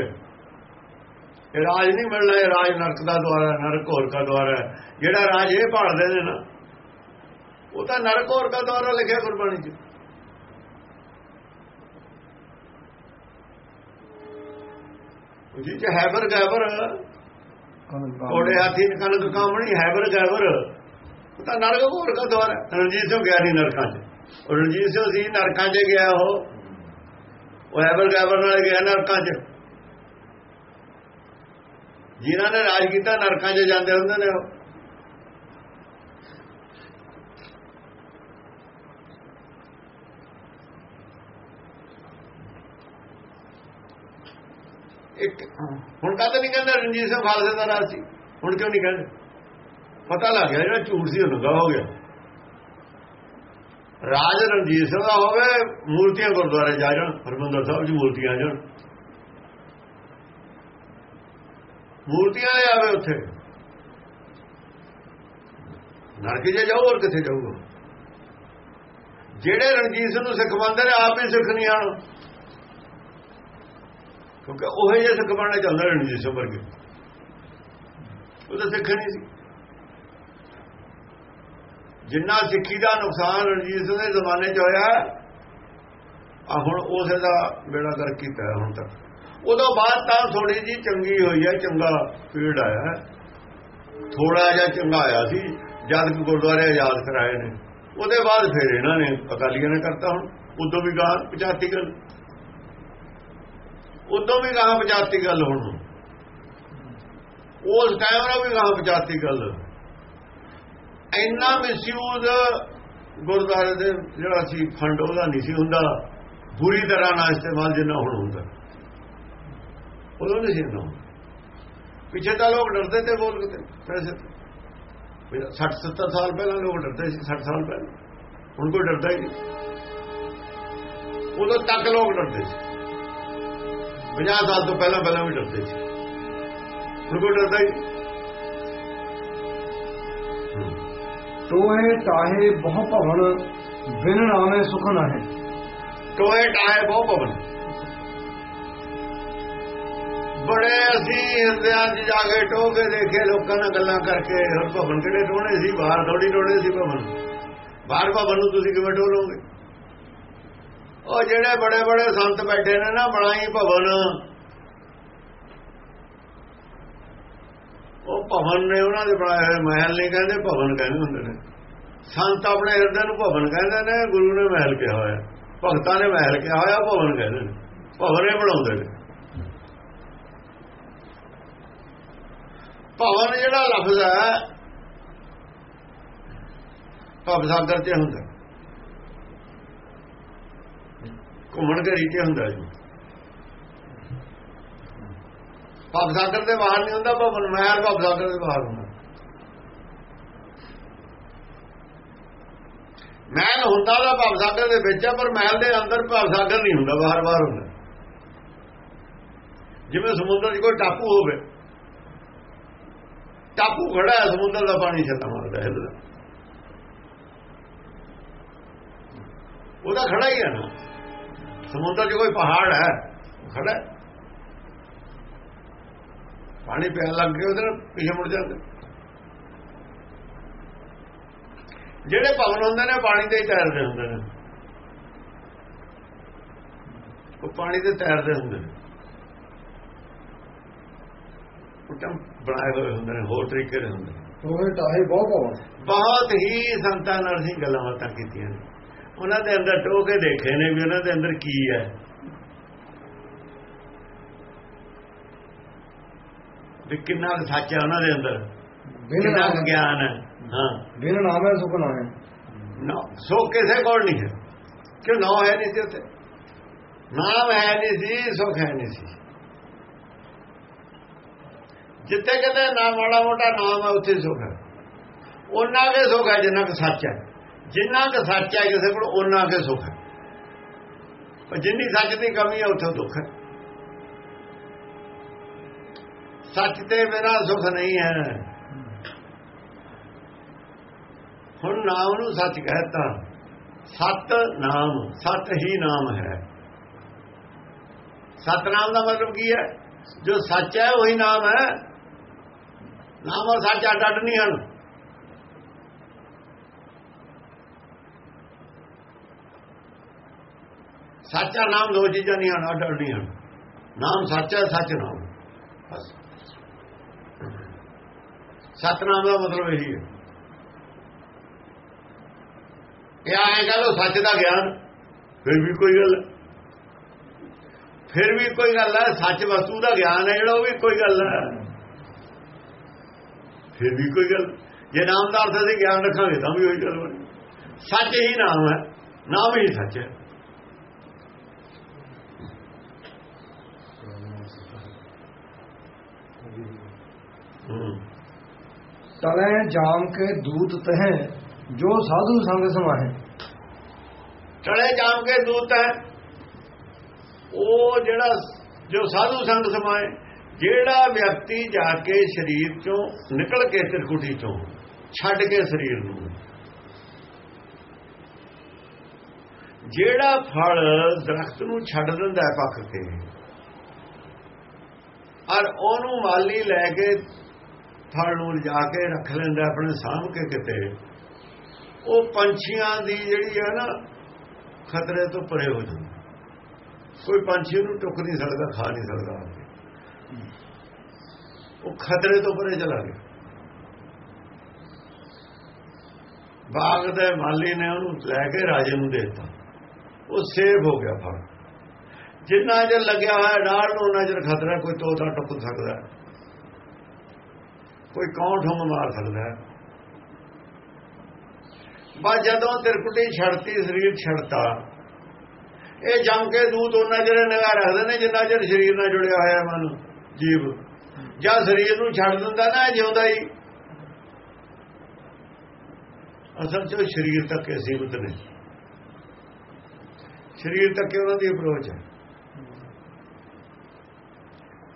ਇਹ ਰਾਜ ਨਹੀਂ ਮਿਲਣਾ, ਇਹ ਰਾਜ ਨਰਕ ਦਾ ਦੁਆਰਾ, ਨਰਕ ਹੋਰ ਦਾ ਦੁਆਰਾ ਜਿਹੜਾ ਰਾਜ ਇਹ ਭਾਲਦੇ ਨੇ ਨਾ, ਉਹ ਤਾਂ ਨਰਕ ਹੋਰ ਦਾ ਦੁਆਰਾ ਲਿਖਿਆ ਗੁਰਬਾਣੀ 'ਚ। ਜੀ ਚ ਹੈਬਰ ਗੈਬਰ ਕੋੜੇ ਹਾਥੀ ਕਨਕ ਕਾਮਣੀ, ਹੈਬਰ ਗੈਬਰ, ਉਹ ਤਾਂ ਨਰਕ ਹੋਰ ਦਾ ਦੁਆਰਾ ਰਣਜੀਤ ਸਿੰਘ ਗਿਆਨੀ ਨਰਕਾਂ 'ਚ। ਉਹ ਰਣਜੀਤ ਸਿੰਘ ਸੀ, ਨਰਕਾਂ 'ਚ ਗਿਆ ਉਹ। ਉਹ ਹੈਬਰ ਗੈਬਰ ਨਾਲ ਗਿਆ ਨਰਕਾਂ 'ਚ। ਜਿਨ੍ਹਾਂ ਨੇ ਰਾਜ ਕੀਤਾ, ਨਰਕਾਂ 'ਚ ਜਾਂਦੇ ਹੁੰਦੇ ਨੇ ਉਹ। ਇੱਕ ਹੁਣ ਕਦ ਨਹੀਂ ਕਹਿੰਦੇ ਰਣਜੀਤ ਸਿੰਘ ਖਾਲਸੇ ਦਾ ਰਾਜ ਸੀ? ਹੁਣ ਕਿਉਂ ਨਹੀਂ ਕਹਿੰਦੇ? ਪਤਾ ਲੱਗ ਗਿਆ ਜਿਹੜਾ ਝੂਠ ਸੀ, ਉਹ ਲਗਾ ਹੋ ਗਿਆ। ਰਾਜ ਰਣਜੀਤ ਸਿੰਘ ਦਾ ਹੋਵੇ, ਮੂਰਤੀਆਂ ਗੁਰਦੁਆਰੇ ਜਾ ਜਾਣ, ਹਰਮੰਦਰ ਸਾਹਿਬ ਦੀ ਮੂਰਤੀਆਂ ਆ ਜਾਣ। ਮੂਰਤੀਆਂ ਲੈ ਆਵੇ ਉੱਥੇ। ਨਰਕ ਜੇ ਜਾਊ ਹੋਰ ਕਿੱਥੇ ਜਾਊਗਾ? ਜਿਹੜੇ ਰਣਜੀਤ ਸਿੰਘ ਨੂੰ ਸਿੱਖ ਮੰਨਦੇ ਨੇ, ਆਪ ਹੀ ਸਿੱਖ ਨਹੀਂ ਆਣ ਕਿਉਂਕਿ ਉਹ ਜੇ ਸਿੱਖ ਬਣਨਾ ਚਾਹੁੰਦਾ ਰਣਜੀਤ ਸਿੰਘ ਵਰਗੇ। ਉਹ ਤਾਂ ਸਿੱਖ ਨਹੀਂ ਸੀ। ਜਿੰਨਾ ਸਿੱਖੀ ਦਾ ਨੁਕਸਾਨ ਰਣਜੀਤ ਸਿੰਘ ਦੇ ਜ਼ਮਾਨੇ 'ਚ ਹੋਇਆ, ਆ ਹੁਣ ਉਸੇ ਦਾ ਬੇੜਾ ਕਰ ਕੀਤਾ ਹੈ ਹੁਣ ਤੱਕ। ਉਦੋਂ ਬਾਅਦ ਤਾਂ ਥੋੜੀ ਜੀ ਚੰਗੀ ਹੋਈ ਹੈ, ਚੰਗਾ ਪੀੜ ਆਇਆ ਥੋੜਾ ਜਿਹਾ ਚੰਗਾ ਆਇਆ ਸੀ, ਜਦ ਗੁਰਦੁਆਰੇ ਆਜ਼ਾਦ ਕਰਾਏ ਨੇ। ਉਹਦੇ ਬਾਅਦ ਫਿਰ ਇਹਨਾਂ ਨੇ ਅਕਾਲੀਆਂ ਨੇ ਕਰਤਾ ਹੁਣ, ਉਦੋਂ ਵੀ ਗਾਂ ਪਚਾਤੀ ਗੱਲ। ਉਦੋਂ ਵੀ ਗਾਂ ਪਚਾਤੀ ਗੱਲ ਹੁਣ। ਉਸ ਟਾਈਮ ਨਾਲ ਵੀ ਗਾਂ ਪਚਾਤੀ ਗੱਲ। ਇੰਨਾ ਮਿਸਯੂਜ਼ ਗੁਰਦੁਆਰੇ ਦੇ ਜਿਹੜਾ ਸੀ ਫੰਡ ਉਹਦਾ ਨਹੀਂ ਸੀ ਹੁੰਦਾ। ਬੁਰੀ ਤਰ੍ਹਾਂ ਨਾਲ ਇਸਤੇਮਾਲ ਜਿੰਨਾ ਹੁਣ ਹੁੰਦਾ। ਉਦੋਂ ਨਹੀਂ ਸੀ ਹੁੰਦਾ। ਪਿੱਛੇ ਤਾਂ ਲੋਕ ਡਰਦੇ ਤੇ ਬੋਲਦੇ ਪੈਸੇ 60 70 ਸਾਲ ਪਹਿਲਾਂ ਲੋਕ ਡਰਦੇ ਸੀ 60 ਸਾਲ ਪਹਿਲਾਂ। ਹੁਣ ਕੋਈ ਡਰਦਾ ਹੀ ਨਹੀਂ। ਉਦੋਂ ਤੱਕ ਲੋਕ ਡਰਦੇ ਸੀ। 50 ਸਾਲ ਤੋਂ ਪਹਿਲਾਂ ਪਹਿਲਾਂ ਵੀ ਡਰਦੇ ਸੀ। ਹੁਣ ਕੋਈ ਡਰਦਾ ਹੀ ਨਹੀਂ। ਟੋਏ ਟਾਹੇ ਬਹੁ ਭਵਨ, ਬਿਨ ਨਾਮੇ ਸੁਖ ਨਾਹੇ। ਟੋਏ ਟਾਏ ਬਹੁ ਭਵਨ। ਬੜੇ ਅਸੀਂ ਹਿਰਦਿਆਂ 'ਚ ਜਾ ਕੇ ਟੋਹ ਕੇ ਦੇਖੇ, ਲੋਕਾਂ ਨਾਲ ਗੱਲਾਂ ਕਰਕੇ। ਹੋਰ ਭਵਨ ਕਿਹੜੇ ਟੋਣੇ ਸੀ? ਬਾਹਰ ਥੋੜੀ ਟੋਣੇ ਸੀ ਭਵਨ। ਬਾਹਰ ਭਵਨ ਨੂੰ ਤੁਸੀਂ ਕਿਵੇਂ ਟੋਲੋਗੇ ਉਹ ਜਿਹੜੇ ਬੜੇ ਬੜੇ ਸੰਤ ਬੈਠੇ ਨੇ ਨਾ ਬਣਾਈ ਭਵਨ। ਉਹ ਭਵਨ ਨੇ ਉਹਨਾਂ ਦੇ ਬਣਾਏ ਹੋਏ ਮਹਿਲ ਨਹੀਂ ਕਹਿੰਦੇ, ਭਵਨ ਕਹਿੰਦੇ ਹੁੰਦੇ ਨੇ। ਸੰਤ ਆਪਣੇ ਹਿਰਦੇ ਨੂੰ ਭਵਨ ਕਹਿੰਦੇ ਨੇ, ਗੁਰੂ ਨੇ ਮਹਿਲ ਕਿਹਾ ਹੋਇਆ। ਭਗਤਾਂ ਨੇ ਮਹਿਲ ਕਿਹਾ ਹੋਇਆ, ਭਵਨ ਕਹਿੰਦੇ ਨੇ। ਭਵਨ ਇਹ ਬਣਾਉਂਦੇ ਨੇ। ਭਵਨ ਜਿਹੜਾ ਲਫ਼ਜ਼ ਹੈ, ਭਵ ਸਾਗਰ ਤੇ ਹੁੰਦਾ। ਘੁੰਮਣ ਘਰੀ ਤੇ ਹੁੰਦਾ ਜੀ। ਭਵ ਸਾਗਰ ਦੇ ਬਾਹਰ ਨਹੀਂ ਹੁੰਦਾ, ਭਵਨ ਮਹਿਲ ਭਵ ਸਾਗਰ ਦੇ ਬਾਹਰ ਹੁੰਦਾ। ਮਹਿਲ ਹੁੰਦਾ ਦਾ ਭਵ ਸਾਗਰ ਦੇ ਵਿੱਚ ਹੈ ਪਰ ਮਹਿਲ ਦੇ ਅੰਦਰ ਭਵ ਸਾਗਰ ਨਹੀਂ ਹੁੰਦਾ, ਬਾਹਰ ਬਾਹਰ ਹੁੰਦਾ। ਜਿਵੇਂ ਸਮੁੰਦਰ 'ਚ ਕੋਈ ਟਾਪੂ ਹੋਵੇ, ਟਾਪੂ ਖੜਾ ਹੈ, ਸਮੁੰਦਰ ਦਾ ਪਾਣੀ ਛੱਲਾ ਮਾਰਦਾ ਹੈ ਉਹਦਾ ਖੜਾ ਹੀ ਹੈ ਨਾ। ਸਮੁੰਦਰ 'ਚ ਕੋਈ ਪਹਾੜ ਹੈ ਖੜਾ ਹੈ। ਪਾਣੀ ਪੈਣ ਲੱਗ ਗਿਆ ਉਹਦੇ ਪਿੱਛੇ ਮੁੜ ਜਾਂਦੇ। ਜਿਹੜੇ ਭਵਨ ਹੁੰਦੇ ਨੇ ਪਾਣੀ ਦੇ ਹੀ ਤੈਰਦੇ ਹੁੰਦੇ ਨੇ। ਉਹ ਪਾਣੀ ਦੇ ਤੈਰਦੇ ਹੁੰਦੇ ਨੇ। ਉਟਮ ਬਣਾਏ ਹੋਏ ਹੁੰਦੇ ਨੇ ਹੋਰ ਤਰੀਕੇ ਦੇ ਹੁੰਦੇ ਨੇ। ਟੋਏ ਟਾਹੇ ਬਹੁ ਭਵਨ ਬਹੁਤ ਹੀ ਸੰਤਾਂ ਨਾਲ ਅਸੀਂ ਗੱਲਾਂ ਬਾਤਾਂ ਕੀਤੀਆਂ ਉਹਨਾਂ ਦੇ ਅੰਦਰ ਟੋਕੇ ਦੇਖੇ ਨੇ ਵੀ ਉਹਨਾਂ ਦੇ ਅੰਦਰ ਕੀ ਹੈ। ਵੀ ਕਿੰਨਾ ਕੁ ਸੱਚ ਹੈ ਉਹਨਾਂ ਦੇ ਅੰਦਰ। ਕਿੰਨਾ ਨਾਮੇ। ਗਿਆਨ ਹੈ। ਹਾਂ। ਬਿਨ ਨਾਮੇ ਸੁਖ ਨਾਹੇ ਨਾ ਸੋ ਕਿਸੇ ਕੋਲ ਨਹੀਂ ਹੈ। ਕਿ ਨਾ ਹੈ ਨਹੀਂ ਸੀ ਉੱਥੇ। ਨਾਮ ਹੈ ਨਹੀਂ ਸੀ ਸੁਖ ਹੈ ਨਹੀਂ ਸੀ। ਜਿੱਥੇ ਕਿਤੇ ਨਾ ਮਾੜਾ ਮੋਟਾ ਨਾਮ ਹੈ ਉੱਥੇ ਸੁਖ ਹੈ। ਉਹਨਾਂ ਕੇ ਸੁਖ ਹੈ ਜਿੰਨਾ ਕੁ ਸੱਚ ਹੈ। ਜਿੰਨਾ ਕੁ ਸੱਚ ਹੈ ਕਿਸੇ ਕੋਲ ਉਹਨਾਂ ਕੇ ਸੁਖ ਹੈ। ਪਰ ਜਿੰਨੀ ਸੱਚ ਦੀ ਕਮੀ ਹੈ ਉੱਥੇ ਦੁੱਖ ਹੈ। ਸੱਚ ਤੇ ਬਿਨਾ ਸੁਖ ਨਹੀਂ ਹੈ। ਹੁਣ ਨਾਮ ਨੂੰ ਸੱਚ ਕਹਿਤਾ। ਸਤ ਨਾਮ, ਸਤ ਹੀ ਨਾਮ ਹੈ। ਸਤ ਨਾਮ ਦਾ ਮਤਲਬ ਕੀ ਹੈ? ਜੋ ਸੱਚ ਹੈ, ਉਹੀ ਨਾਮ ਹੈ। ਨਾਮ ਔਰ ਸੱਚ ਅੱਡ ਅੱਡ ਨਹੀਂ ਹਨ। ਸੱਚਾ ਨਾਮ ਦੋ ਚੀਜ਼ਾਂ ਨਹੀਂ ਹਨ ਅੱਡ ਅੱਡ ਨਹੀਂ ਹਨ। ਨਾਮ ਸੱਚ ਹੈ, ਸੱਚ ਨਾਮ। ਬਸ। ਸਤਨਾਮ ਦਾ ਮਤਲਬ ਇਹੀ ਹੈ। ਇਹ ਆਏ ਕਹ ਲੋ ਸੱਚ ਦਾ ਗਿਆਨ ਫਿਰ ਵੀ ਕੋਈ ਗੱਲ। ਫਿਰ ਵੀ ਕੋਈ ਗੱਲ ਹੈ ਸੱਚ ਵਸਤੂ ਦਾ ਗਿਆਨ ਹੈ ਜਿਹੜਾ ਉਹ ਵੀ ਕੋਈ ਗੱਲ ਹੈ। ਫਿਰ ਵੀ ਕੋਈ ਗੱਲ। ਜੇ ਨਾਮ ਦਾ ਅਰਥ ਅਸੀਂ ਗਿਆਨ ਰੱਖਾਂਗੇ ਤਾਂ ਵੀ ਉਹੀ ਗੱਲ ਬਣੀ। ਸੱਚ ਹੀ ਨਾਮ ਹੈ ਨਾਮ ਹੀ ਸੱਚ ਹੈ। ਹੂੰ। ਤਲੇ ਜਾਮ ਕੇ ਦੂਤ ਤਹਿ, ਜੋ ਸਾਧੂ ਸੰਗ ਸਮਾਹੇ। ਟਲੇ ਜਾਮ ਕੇ ਦੂਤ ਹੈ ਉਹ ਜਿਹੜਾ ਜੋ ਸਾਧੂ ਸੰਗ ਸਮਾਏ ਜਿਹੜਾ ਵਿਅਕਤੀ ਜਾ ਕੇ ਸਰੀਰ ਚੋਂ ਨਿਕਲ ਕੇ ਤਿਰਕੁਟੀ ਚੋਂ ਛੱਡ ਕੇ ਸਰੀਰ ਨੂੰ। ਜਿਹੜਾ ਫਲ ਦਰਖਤ ਨੂੰ ਛੱਡ ਦਿੰਦਾ ਹੈ ਪੱਕ ਕੇ ਔਰ ਉਹਨੂੰ ਮਾਲੀ ਲੈ ਕੇ ਫਲ ਨੂੰ ਲਿਜਾ ਕੇ ਰੱਖ ਲੈਂਦਾ ਆਪਣੇ ਸਾਹਮ ਕੇ ਕਿਤੇ। ਉਹ ਪੰਛੀਆਂ ਦੀ ਜਿਹੜੀ ਹੈ ਨਾ, ਖਤਰੇ ਤੋਂ ਪਰੇ ਹੋ ਜਾਂਦੀ। ਕੋਈ ਪੰਛੀ ਨੂੰ ਟੁੱਕ ਨਹੀਂ ਸਕਦਾ, ਖਾ ਨਹੀਂ ਸਕਦਾ। ਉਹ ਖਤਰੇ ਤੋਂ ਪਰੇ ਚਲਾ ਗਿਆ। ਬਾਗ ਦੇ ਮਾਲੀ ਨੇ ਉਹਨੂੰ ਲੈ ਕੇ ਰਾਜੇ ਨੂੰ ਦੇ ਦਿੱਤਾ। ਉਹ ਸੇਵ ਹੋ ਗਿਆ ਫਲ। ਜਿੰਨਾ ਚਿਰ ਲੱਗਿਆ ਹੋਇਆ ਨਾਲ ਨੂੰ ਉਹਨਾਂ ਚਿਰ ਖਤਰਾ, ਕੋਈ ਤੋਤਾ ਟੁੱਕ ਸਕਦਾ। ਕੋਈ ਕੌਣ ਠੁੰਮ ਮਾਰ ਸਕਦਾ ਬਾ ਜਦੋਂ ਤਿਰਕੁਟੀ ਛੜਤੀ, ਸਰੀਰ ਛੜਤਾ। ਇਹ ਜੰਮ ਕੇ ਦੂਤ ਉਹਨਾਂ ਜਿਹੜੇ ਨਿਗਾਹ ਰੱਖਦੇ ਨੇ, ਜਿੰਨਾ ਚਿਰ ਸਰੀਰ ਨਾਲ ਜੁੜਿਆ ਹੋਇਆ ਮਨ, ਜੀਵ। ਜਾਂ ਸਰੀਰ ਨੂੰ ਛੱਡ ਦਿੰਦਾ ਨਾ ਜਿਉਂਦਾ ਹੀ। ਅਸਲ 'ਚ ਸਰੀਰ ਤੱਕ ਹੀ ਸੀਮਤ ਨੇ। ਸਰੀਰ ਤੱਕ ਉਹਨਾਂ ਦੀ ਅਪਰੋਚ ਹੈ।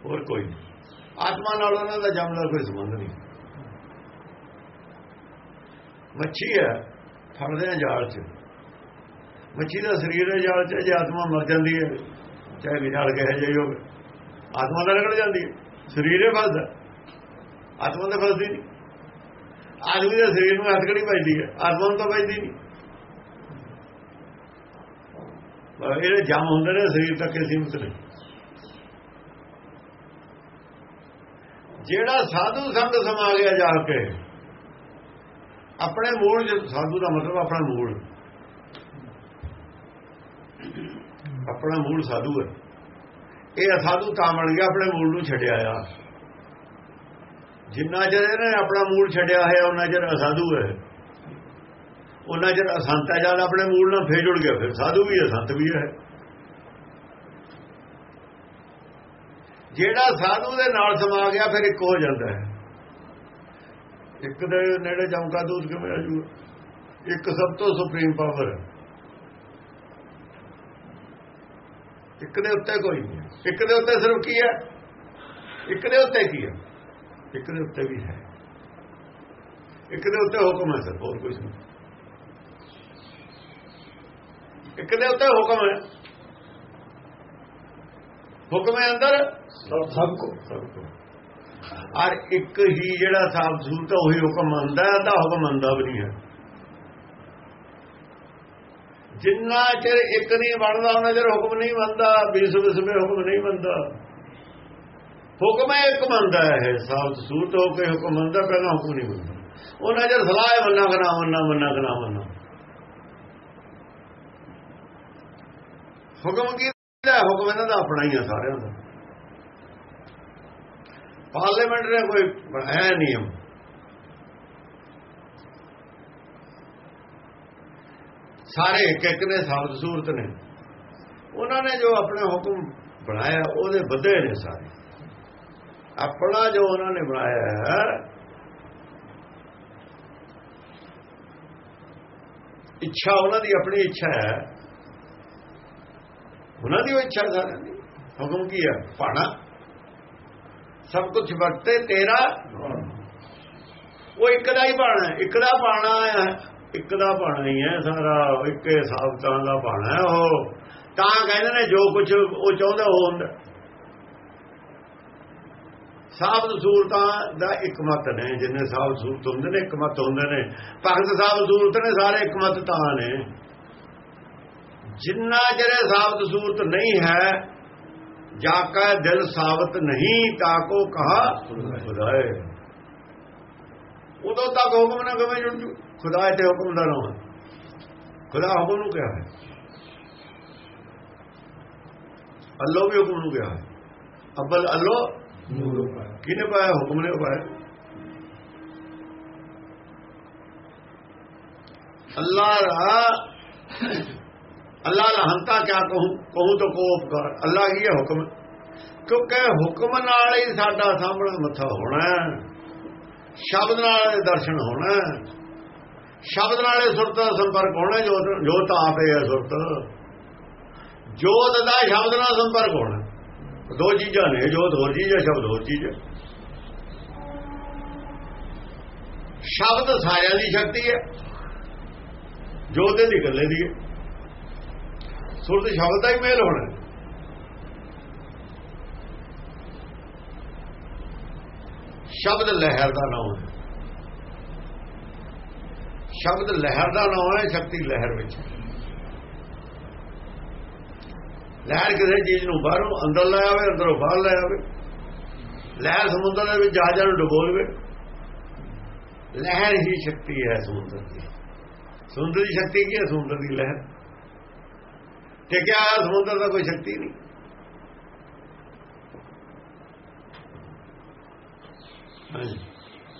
ਹੋਰ ਕੋਈ ਨਹੀਂ। ਆਤਮਾ ਨਾਲ ਉਹਨਾਂ ਦਾ ਜੰਮ ਦਾ ਕੋਈ ਸੰਬੰਧ ਨਹੀਂ। ਮੱਛੀ ਹੈ, ਫੜਦੇ ਆ ਜਾਲ 'ਚ। ਮੱਛੀ ਦਾ ਸਰੀਰ ਹੈ ਜਾਲ 'ਚ, ਜੇ ਆਤਮਾ ਮਰ ਜਾਂਦੀ ਹੈ, ਚਾਹੇ ਵਿਚਾਰ ਕਹੇ ਜਾਈ ਹੋਵੇ। ਆਤਮਾ ਤਾਂ ਨਿਕਲ ਜਾਂਦੀ ਹੈ, ਸਰੀਰ ਹੈ ਫਸਦਾ। ਆਤਮਾ ਤਾਂ ਫਸਦੀ ਨਹੀਂ। ਆਦਮੀ ਦੇ ਸਰੀਰ ਨੂੰ ਹੱਥਕੜੀ ਵੱਜਦੀ ਹੈ? ਆਤਮਾ ਨੂੰ ਤਾਂ ਵੱਜਦੀ ਨਹੀਂ। ਇਹਦੇ ਜਮ ਹੁੰਦੇ ਨੇ, ਸਰੀਰ ਤੱਕ ਹੀ ਸੀਮਤ ਨੇ। ਜਿਹੜਾ ਸਾਧੂ ਸੰਗ ਸਮਾ ਗਿਆ ਜਾ ਕੇ, ਆਪਣੇ ਮੂਲ ਸਾਧੂ ਦਾ ਮਤਲਬ ਆਪਣਾ ਮੂਲ। ਆਪਣਾ ਮੂਲ ਸਾਧੂ ਹੈ। ਇਹ ਅਸਾਧੂ ਤਾਂ ਬਣ ਗਿਆ, ਆਪਣੇ ਮੂਲ ਨੂੰ ਛੱਡਿਆ ਆ। ਜਿੰਨਾ ਚਿਰ ਇਹਨੇ ਆਪਣਾ ਮੂਲ ਛੱਡਿਆ ਹੈ ਉਹਨਾਂ ਚਿਰ ਅਸਾਧੂ ਹੈ। ਉਹਨਾਂ ਚਿਰ ਅਸੰਤ ਹੈ, ਜਦ ਆਪਣੇ ਮੂਲ ਨਾਲ ਫੇਰ ਜੁੜ ਗਿਆ, ਫਿਰ ਸਾਧੂ ਵੀ ਅਸੰਤ ਵੀ ਹੈ। ਜਿਹੜਾ ਸਾਧੂ ਦੇ ਨਾਲ ਸਮਾ ਗਿਆ, ਫਿਰ ਇੱਕ ਹੋ ਜਾਂਦਾ ਹੈ। ਇੱਕ ਦੇ ਨੇੜੇ ਚੌਂਕਾ ਦੂਤ ਕਿਵੇਂ ਆ ਜੂ ਇੱਕ ਸਭ ਤੋਂ ਸੁਪਰੀਮ ਪਾਵਰ ਹੈ। ਇੱਕ ਦੇ ਉੱਤੇ ਕੋਈ ਨਹੀਂ ਇੱਕ ਦੇ ਉੱਤੇ ਸਿਰਫ ਕੀ ਹੈ? ਇੱਕ ਦੇ ਉੱਤੇ ਕੀ ਹੈ? ਇੱਕ ਦੇ ਉੱਤੇ ਵੀ ਹੈ। ਇੱਕ ਦੇ ਉੱਤੇ ਹੁਕਮ ਹੈ ਸਰ, ਹੋਰ ਕੁਝ ਨਹੀਂ। ਇੱਕ ਦੇ ਉੱਤੇ ਹੁਕਮ ਹੈ। ਹੁਕਮ ਹੈ ਅੰਦਰ? ਸਭ ਕੋ ਔਰ ਇੱਕ ਹੀ ਜਿਹੜਾ ਸਾਫ਼ ਸੂਰਤ ਉਹੀ ਹੁਕਮ ਮੰਨਦਾ ਹੈ ਤਾਂ ਹੁਕਮ ਮੰਨਦਾ ਵੀ ਨਹੀਂ ਹੈ। ਜਿੰਨਾ ਚਿਰ ਇੱਕ ਨਹੀਂ ਬਣਦਾ ਉਹਨਾਂ ਚਿਰ ਹੁਕਮ ਨਹੀਂ ਮੰਨਦਾ ਬਿਸ ਬਿਸਮੇ ਹੁਕਮ ਨਹੀਂ ਮੰਨਦਾ। ਹੁਕਮ ਹੈ ਇੱਕ ਮੰਨਦਾ ਹੈ ਸਾਫ਼ ਸੂਰਤ ਹੋ ਕੇ ਹੁਕਮ ਮੰਨਦਾ ਪਹਿਲਾਂ ਹੁਕਮ ਨਹੀਂ ਮੰਨਦਾ। ਉਹਨਾਂ ਚਿਰ ਸਲਾਹ ਮੰਨਾ ਕਰਾ ਮੰਨਾ ਮੰਨਾ ਕਰਾ ਮੰਨਾ। ਹੁਕਮ ਕੀ ਦਾ ਹੁਕਮ ਇਹਨਾਂ ਦਾ ਆਪਣਾ ਹੀ ਆ ਸਾਰਿਆਂ ਦਾ। ਪਾਰਲੀਮੈਂਟ ਨੇ ਕੋਈ ਬਣਾਇਆ ਨਿਯਮ। ਸਾਰੇ ਇੱਕ ਇੱਕ ਨੇ ਸਾਬਤ ਸੂਰਤ ਨੇ। ਉਹਨਾਂ ਨੇ ਜੋ ਆਪਣੇ ਹੁਕਮ ਬਣਾਇਆ, ਉਹਦੇ ਵਧੇ ਨੇ ਸਾਰੇ। ਆਪਣਾ ਜੋ ਉਹਨਾਂ ਨੇ ਬਣਾਇਆ ਹੈ, ਇੱਛਾ ਉਹਨਾਂ ਦੀ ਆਪਣੀ ਇੱਛਾ ਹੈ। ਉਹਨਾਂ ਦੀ ਉਹ ਇੱਛਾ ਸਾਰਿਆਂ ਦੀ ਹੁਕਮ ਕੀ ਹੈ? ਪਾਣਾ। ਸਭ ਕੁਝ ਵਰਤੇ ਤੇਰਾ। ਉਹ ਇੱਕ ਦਾ ਹੀ ਬਾਣਾ ਇੱਕ ਦਾ ਪਾਣਾ ਹੈ। ਇੱਕ ਦਾ ਬਾਣਾ ਹੀ ਹੈ ਸਾਰਾ। ਇੱਕੇ ਸਾਬਤਾਂ ਦਾ ਬਾਣਾ ਹੈ ਉਹ। ਤਾਂ ਕਹਿੰਦੇ ਨੇ ਜੋ ਕੁਝ ਉਹ ਚਾਹੁੰਦਾ ਉਹ ਹੁੰਦਾ। ਸਾਬਤ ਸੂਰਤਾਂ ਦਾ ਇੱਕ ਮਤ ਨੇ। ਜਿੰਨੇ ਸਾਬ ਸੂਰਤ ਹੁੰਦੇ ਨੇ ਇੱਕ ਮਤ ਹੁੰਦੇ ਨੇ। ਭਗਤ ਸਾਬਤ ਸੂਰਤ ਨੇ, ਸਾਰੇ ਇੱਕ ਮਤ ਤਾਂ ਨੇ। ਜਿੰਨਾ ਜਿਹੜੇ ਸਾਬਤ ਸੂਰਤ ਨਹੀਂ ਹੈ ਜਾ ਕਾ ਦਿਲ ਸਾਬਤ ਨਹੀਂ ਤਾ ਕੋ ਕਹਾ ਖੁਦਾਏ। ਉਦੋਂ ਤੱਕ ਹੁਕਮ ਨਾ ਕਵੇਂ ਜੁੜ ਜੂ। ਖੁਦਾ ਤੇ ਹੁਕਮ ਦਾ ਨਾਮ ਖੁਦਾ ਹੁਕਮ ਨੂੰ ਕਿਹਾ ਹੈ। ਅੱਲੋ ਵੀ ਹੁਕਮ ਨੂੰ ਕਿਹਾ ਹੈ। ਅਬਲ ਅੱਲੋ ਕਿਨੇ ਪਾਇਆ? ਹੁਕਮ ਨੇ ਪਾਇਆ। ਅੱਲਾ ਰਾ ਅੱਲਾ ਲਹੰਤਾ ਕਿਆ ਕਹੂੰ? ਕਹੂੰ ਤਾਂ ਕੋ ਉਪਕਾਰ ਅੱਲਾ ਹੀ ਹੈ ਹੁਕਮ? ਕਿਉਂਕਿ ਹੁਕਮ ਨਾਲ ਹੀ ਸਾਡਾ ਸਾਹਮਣਾ ਮੱਥਾ ਹੋਣਾ ਸ਼ਬਦ ਨਾਲ ਦਰਸ਼ਨ ਹੋਣਾ ਸ਼ਬਦ ਨਾਲ ਸੁਰਤ ਦਾ ਸੰਪਰਕ ਹੋਣਾ ਜੋ ਜੋਤ ਆਪੇ ਹੈ ਸੁਰਤ। ਜੋਤ ਦਾ ਸ਼ਬਦ ਨਾਲ ਸੰਪਰਕ ਹੋਣਾ ਦੋ ਚੀਜ਼ਾਂ ਨੇ, ਜੋਤ ਹੋਰ ਚੀਜ਼ ਹੈ, ਸ਼ਬਦ ਹੋਰ ਚੀਜ਼ ਹੈ। ਸ਼ਬਦ ਸਾਰਿਆਂ ਦੀ ਸ਼ਕਤੀ ਹੈ। ਜੋਤ ਦੇ ਇਕੱਲੇ ਦੀ ਹੈ। ਸੁਰਤ ਸ਼ਬਦ ਦਾ ਹੀ ਮੇਲ ਹੋਣਾ। ਸ਼ਬਦ ਲਹਿਰ ਦਾ ਨਾਮ ਹੈ। ਸ਼ਬਦ ਲਹਿਰ ਦਾ ਨਾਮ ਹੈ, ਸ਼ਕਤੀ ਲਹਿਰ ਵਿੱਚ। ਲਹਿਰ ਕਿਸੇ ਚੀਜ਼ ਨੂੰ ਬਾਹਰੋਂ ਅੰਦਰ ਲੈ ਆਵੇ, ਅੰਦਰੋਂ ਬਾਹਰ ਲੈ ਆਵੇ। ਲਹਿਰ ਸਮੁੰਦਰ ਦੇ ਵਿੱਚ ਜਹਾਜ਼ਾਂ ਨੂੰ ਡੁਬੋ ਲਵੇ ਲਹਿਰ ਹੀ ਸ਼ਕਤੀ ਹੈ ਸਮੁੰਦਰ ਦੀ। ਸਮੁੰਦਰ ਦੀ ਸ਼ਕਤੀ ਕੀ ਹੈ? ਸਮੁੰਦਰ ਦੀ ਲਹਿਰ। ਹੋਇਆ ਸਮੁੰਦਰ ਦਾ ਕੋਈ ਸ਼ਕਤੀ ਨਹੀਂ।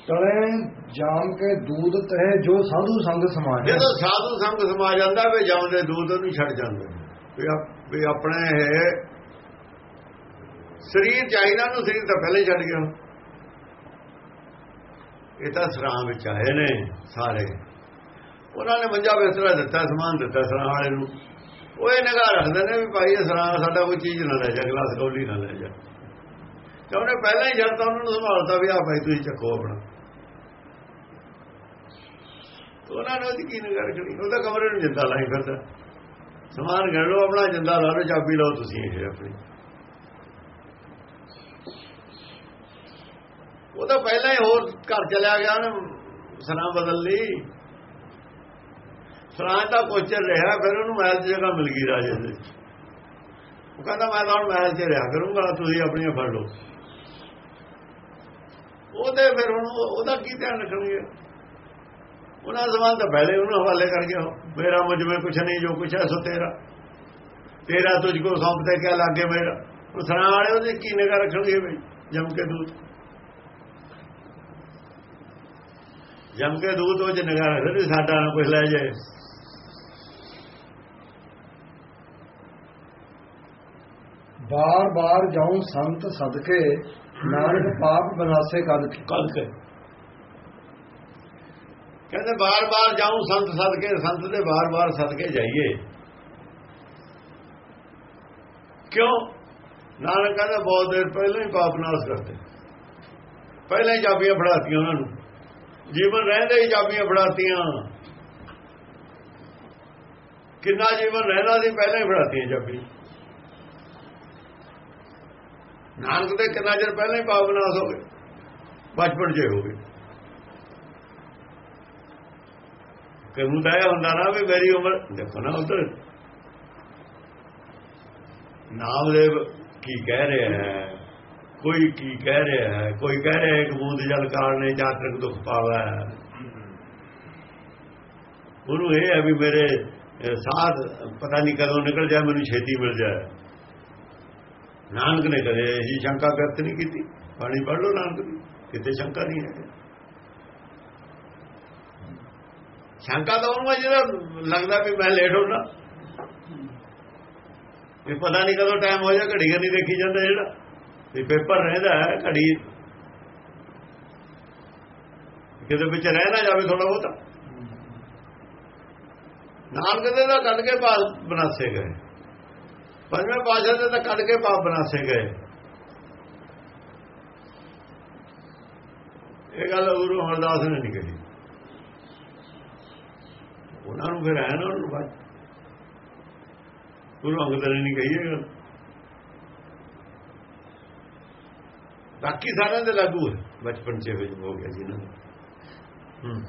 ਤਲੇ ਜਾਮ ਕੇ ਦੂਧ ਤਹਿ ਜੋ ਸਾਧੂ ਸੰਗ ਸਮਾਜ ਜਦੋਂ ਸਾਧੂ ਸੰਗ ਸਮਾ ਜਾਂਦਾ ਵੇ ਜਾਉਂਦੇ ਦੂਤ ਨੂੰ ਛੱਡ ਜਾਂਦੇ ਵੀ ਆਪ- ਵੀ ਆਪਣੇ ਇਹ ਸਰੀਰ ਚਾਹੀਦਾ ਨੂੰ ਸਰੀਰ ਤਾਂ ਪਹਿਲੇ ਛੱਡ ਗਿਆ। ਇਹ ਤਾਂ ਸਰਾਂ ਵਿੱਚ ਆਏ ਨੇ ਸਾਰੇ। ਉਹਨਾਂ ਨੇ ਮੰਜਾ ਬਿਸਤਰਾ ਦਿੱਤਾ ਸਮਾਨ ਦਿੱਤਾ ਸਰਾਂ ਵਾਲੇ ਨੂੰ। ਉਹ ਇਹ ਨਿਗਾਹ ਰੱਖਦੇ ਨੇ ਵੀ ਭਾਈ ਇਹ ਸਰਾਂ ਸਾਡਾ ਕੋਈ ਚੀਜ਼ ਨਾ ਲੈ ਜਾ, ਗਲਾਸ ਕੌਲੀ ਨਾ ਲੈ ਜਾ। ਤੇ ਉਹਨੇ ਪਹਿਲਾਂ ਹੀ ਜਦ ਤਾਂ ਉਹਨਾਂ ਨੂੰ ਸੰਭਾਲਤਾ ਵੀ ਆ ਭਾਈ ਤੁਸੀਂ ਚੱਕੋ ਆਪਣਾ। ਉਹਨਾਂ ਨੇ ਉਹਦੀ ਕੀ ਨਿਗਾਹ ਰੱਖਣੀ? ਉਹਦਾ ਕਮਰੇ ਨੂੰ ਜਿੰਦਾ ਲਾਈ ਫਿਰਦਾ। ਸਮਾਨ ਗਣ ਲਓ, ਆਪਣਾ ਜਿੰਦਾ ਲਾ ਲਓ, ਚਾਬੀ ਲਓ, ਤੁਸੀਂ ਇਹ ਆਪਣੀ। ਉਹ ਤਾਂ ਪਹਿਲਾਂ ਹੀ ਹੋਰ ਘਰ ਚਲਿਆ ਗਿਆ ਨਾ, ਸਰਾਂ ਬਦਲ ਲਈ ਸਰਾਂ ਦਾ ਕੋਚਰ ਰਿਹਾ, ਫਿਰ ਉਹਨੂੰ ਮਹਿਲ ਦੀ ਜਗ੍ਹਾ ਮਿਲ ਗਈ ਰਾਜੇ ਦੇ ਉਹ ਕਹਿੰਦਾ, ਮੈਂ ਤਾਂ ਹੁਣ ਮਹਿਲ 'ਚ ਰਿਹਾ ਕਰੂੰਗਾ ਤੁਸੀਂ ਆਪਣੀਆਂ ਫੜ ਲਓ। ਉਹਦੇ ਫਿਰ ਹੁਣ ਉਹਦਾ ਕੀ ਧਿਆਨ ਰੱਖਣਗੇ? ਉਹਨਾਂ ਜ਼ਮਾਨ ਤਾਂ ਪਹਿਲੇ ਉਹਨੂੰ ਹਵਾਲੇ ਕਰ ਗਿਆ। ਮੇਰਾ ਮੁਝ ਕੁਛ ਨਹੀਂ, ਜੋ ਕੁਛ ਹੈ ਸੋ ਤੇਰਾ। ਤੇਰਾ ਤੁਝ ਕੋ ਸੌਂਪਦੇ ਕਿਆ ਲਾਗੇ ਮੇਰਾ? ਉਹ ਸਰਾਂ ਵਾਲੇ ਉਹਦੇ ਕੀ ਨਿਗਾਹ ਰੱਖਣਗੇ ਬਈ ਜਮ ਕੇ ਦੂਤ। ਜਮ ਕੇ ਦੂਤ ਉਹ ਚ ਨਿਗਾਹ ਰੱਖਦੇ, ਸਾਡਾ ਨਾ ਕੁਛ ਲੈ ਜਾਏ। ਬਾਰ ਬਾਰ ਜਾਉ ਸੰਤ ਸਦਕੇ, ਨਾਨਕ ਪਾਪ ਬਨਾਸੇ ਕਦ ਕੀ। ਕੱਲ ਕੇ ਕਹਿੰਦੇ ਬਾਰ-ਬਾਰ ਜਾਉਂ ਸੰਤ ਸਦਕੇ, ਸੰਤ ਦੇ ਬਾਰ-ਬਾਰ ਸਦਕੇ ਜਾਈਏ। ਕਿਉਂ? ਨਾਨਕ ਕਹਿੰਦਾ ਬਹੁਤ ਦੇਰ ਪਹਿਲਾਂ ਹੀ ਪਾਪ ਨਾਸ ਕਰਦੇ ਪਹਿਲਾਂ ਹੀ ਚਾਬੀਆਂ ਫੜਾਤੀਆਂ ਉਹਨਾਂ ਨੂੰ। ਜੀਵਨ ਰਹਿੰਦੇ ਹੀ ਚਾਬੀਆਂ ਫੜਾਤੀਆਂ। ਕਿੰਨਾ ਜੀਵਨ ਰਹਿੰਦਾ ਸੀ, ਪਹਿਲਾਂ ਹੀ ਫੜਾਤੀਆਂ ਚਾਬੀਆਂ। ਨਾਨਕ ਦੇ ਕਿੰਨਾ ਚਿਰ ਪਹਿਲਾਂ ਹੀ ਪਾਪ ਨਾਸ ਹੋ ਗਏ? ਬਚਪਨ 'ਚ ਹੋ ਗਏ। ਕਿਉਂ ਤਾਂ ਇਹ ਹੁੰਦਾ ਨਾ ਵੀ ਮੇਰੀ ਉਮਰ, ਦੇਖੋ ਨਾ ਉਧਰ। ਨਾਮਦੇਵ ਕੀ ਕਹਿ ਰਿਹਾ ਹੈ? ਕੋਈ ਕੀ ਕਹਿ ਰਿਹਾ ਹੈ? ਕੋਈ ਕਹਿ ਰਿਹਾ ਇੱਕ ਬੂੰਦ ਜਲ ਕਾਰਨੇ ਜਾਤਰਕ ਦੁੱਖ ਪਾਵਾ। ਉਹਨੂੰ ਇਹ ਹੈ ਵੀ ਮੇਰੇ ਸਾਥ ਪਤਾ ਨਹੀਂ ਕਦੋਂ ਨਿਕਲ ਜਾਏ, ਮੈਨੂੰ ਛੇਤੀ ਮਿਲ ਜਾਏ। ਨਾਨਕ ਨੇ ਕਦੇ ਇਹ ਸ਼ੰਕਾ ਵਿਅਕਤ ਨਹੀਂ ਕੀਤੀ। ਪਾਣੀ ਪੜ ਲਓ ਨਾਨਕ ਦੀ, ਕਿਤੇ ਸ਼ੰਕਾ ਨਹੀਂ ਹੈ। ਸ਼ੰਕਾ ਤਾਂ ਉਹਨੂੰ ਜਿਹੜਾ ਲੱਗਦਾ ਵੀ ਮੈਂ ਲੇਟ ਹੋਣਾ ਵੀ ਪਤਾ ਨਹੀਂ ਕਦੋਂ ਟਾਈਮ ਹੋ ਜਾ ਘੜੀ ਨਹੀਂ ਦੇਖੀ ਜਾਂਦਾ ਜਿਹੜਾ। ਵੀ ਪੇਪਰ ਰਹਿੰਦਾ ਹੈ, ਘੜੀ ਕਿਤੇ ਵਿੱਚ ਰਹਿ ਨਾ ਜਾਵੇ ਥੋੜਾ ਬਹੁਤਾ। ਨਾਨਕ ਦੇ ਤਾਂ ਕੱਢ ਕੇ ਪਾਪ ਬਨਾਸੇ ਗਏ। ਪੰਜਵੇਂ ਪਾਸ਼ਾ ਤੇ ਤਾਂ ਕੱਢ ਕੇ ਪਾਪ ਬਨਾਸੇ ਗਏ। ਇਹ ਗੱਲ ਗੁਰੂ ਅਮਰਦਾਸ ਨੇ ਨਹੀਂ ਕਹੀ। ਉਹਨਾਂ ਨੂੰ ਫਿਰ ਆਇਆ ਨਾ ਉਹਨਾਂ ਨੂੰ ਗੁਰੂ ਅੰਗਦ ਨੇ ਨਹੀਂ ਕਹੀ ਇਹ ਗੱਲ। ਬਾਕੀ ਸਾਰਿਆਂ ਦੇ ਲਾਗੂ ਹੈ। ਬਚਪਨ ਚ ਹੋ ਗਿਆ ਜੀ ਇਹਨਾਂ ਦਾ ਹੂੰ।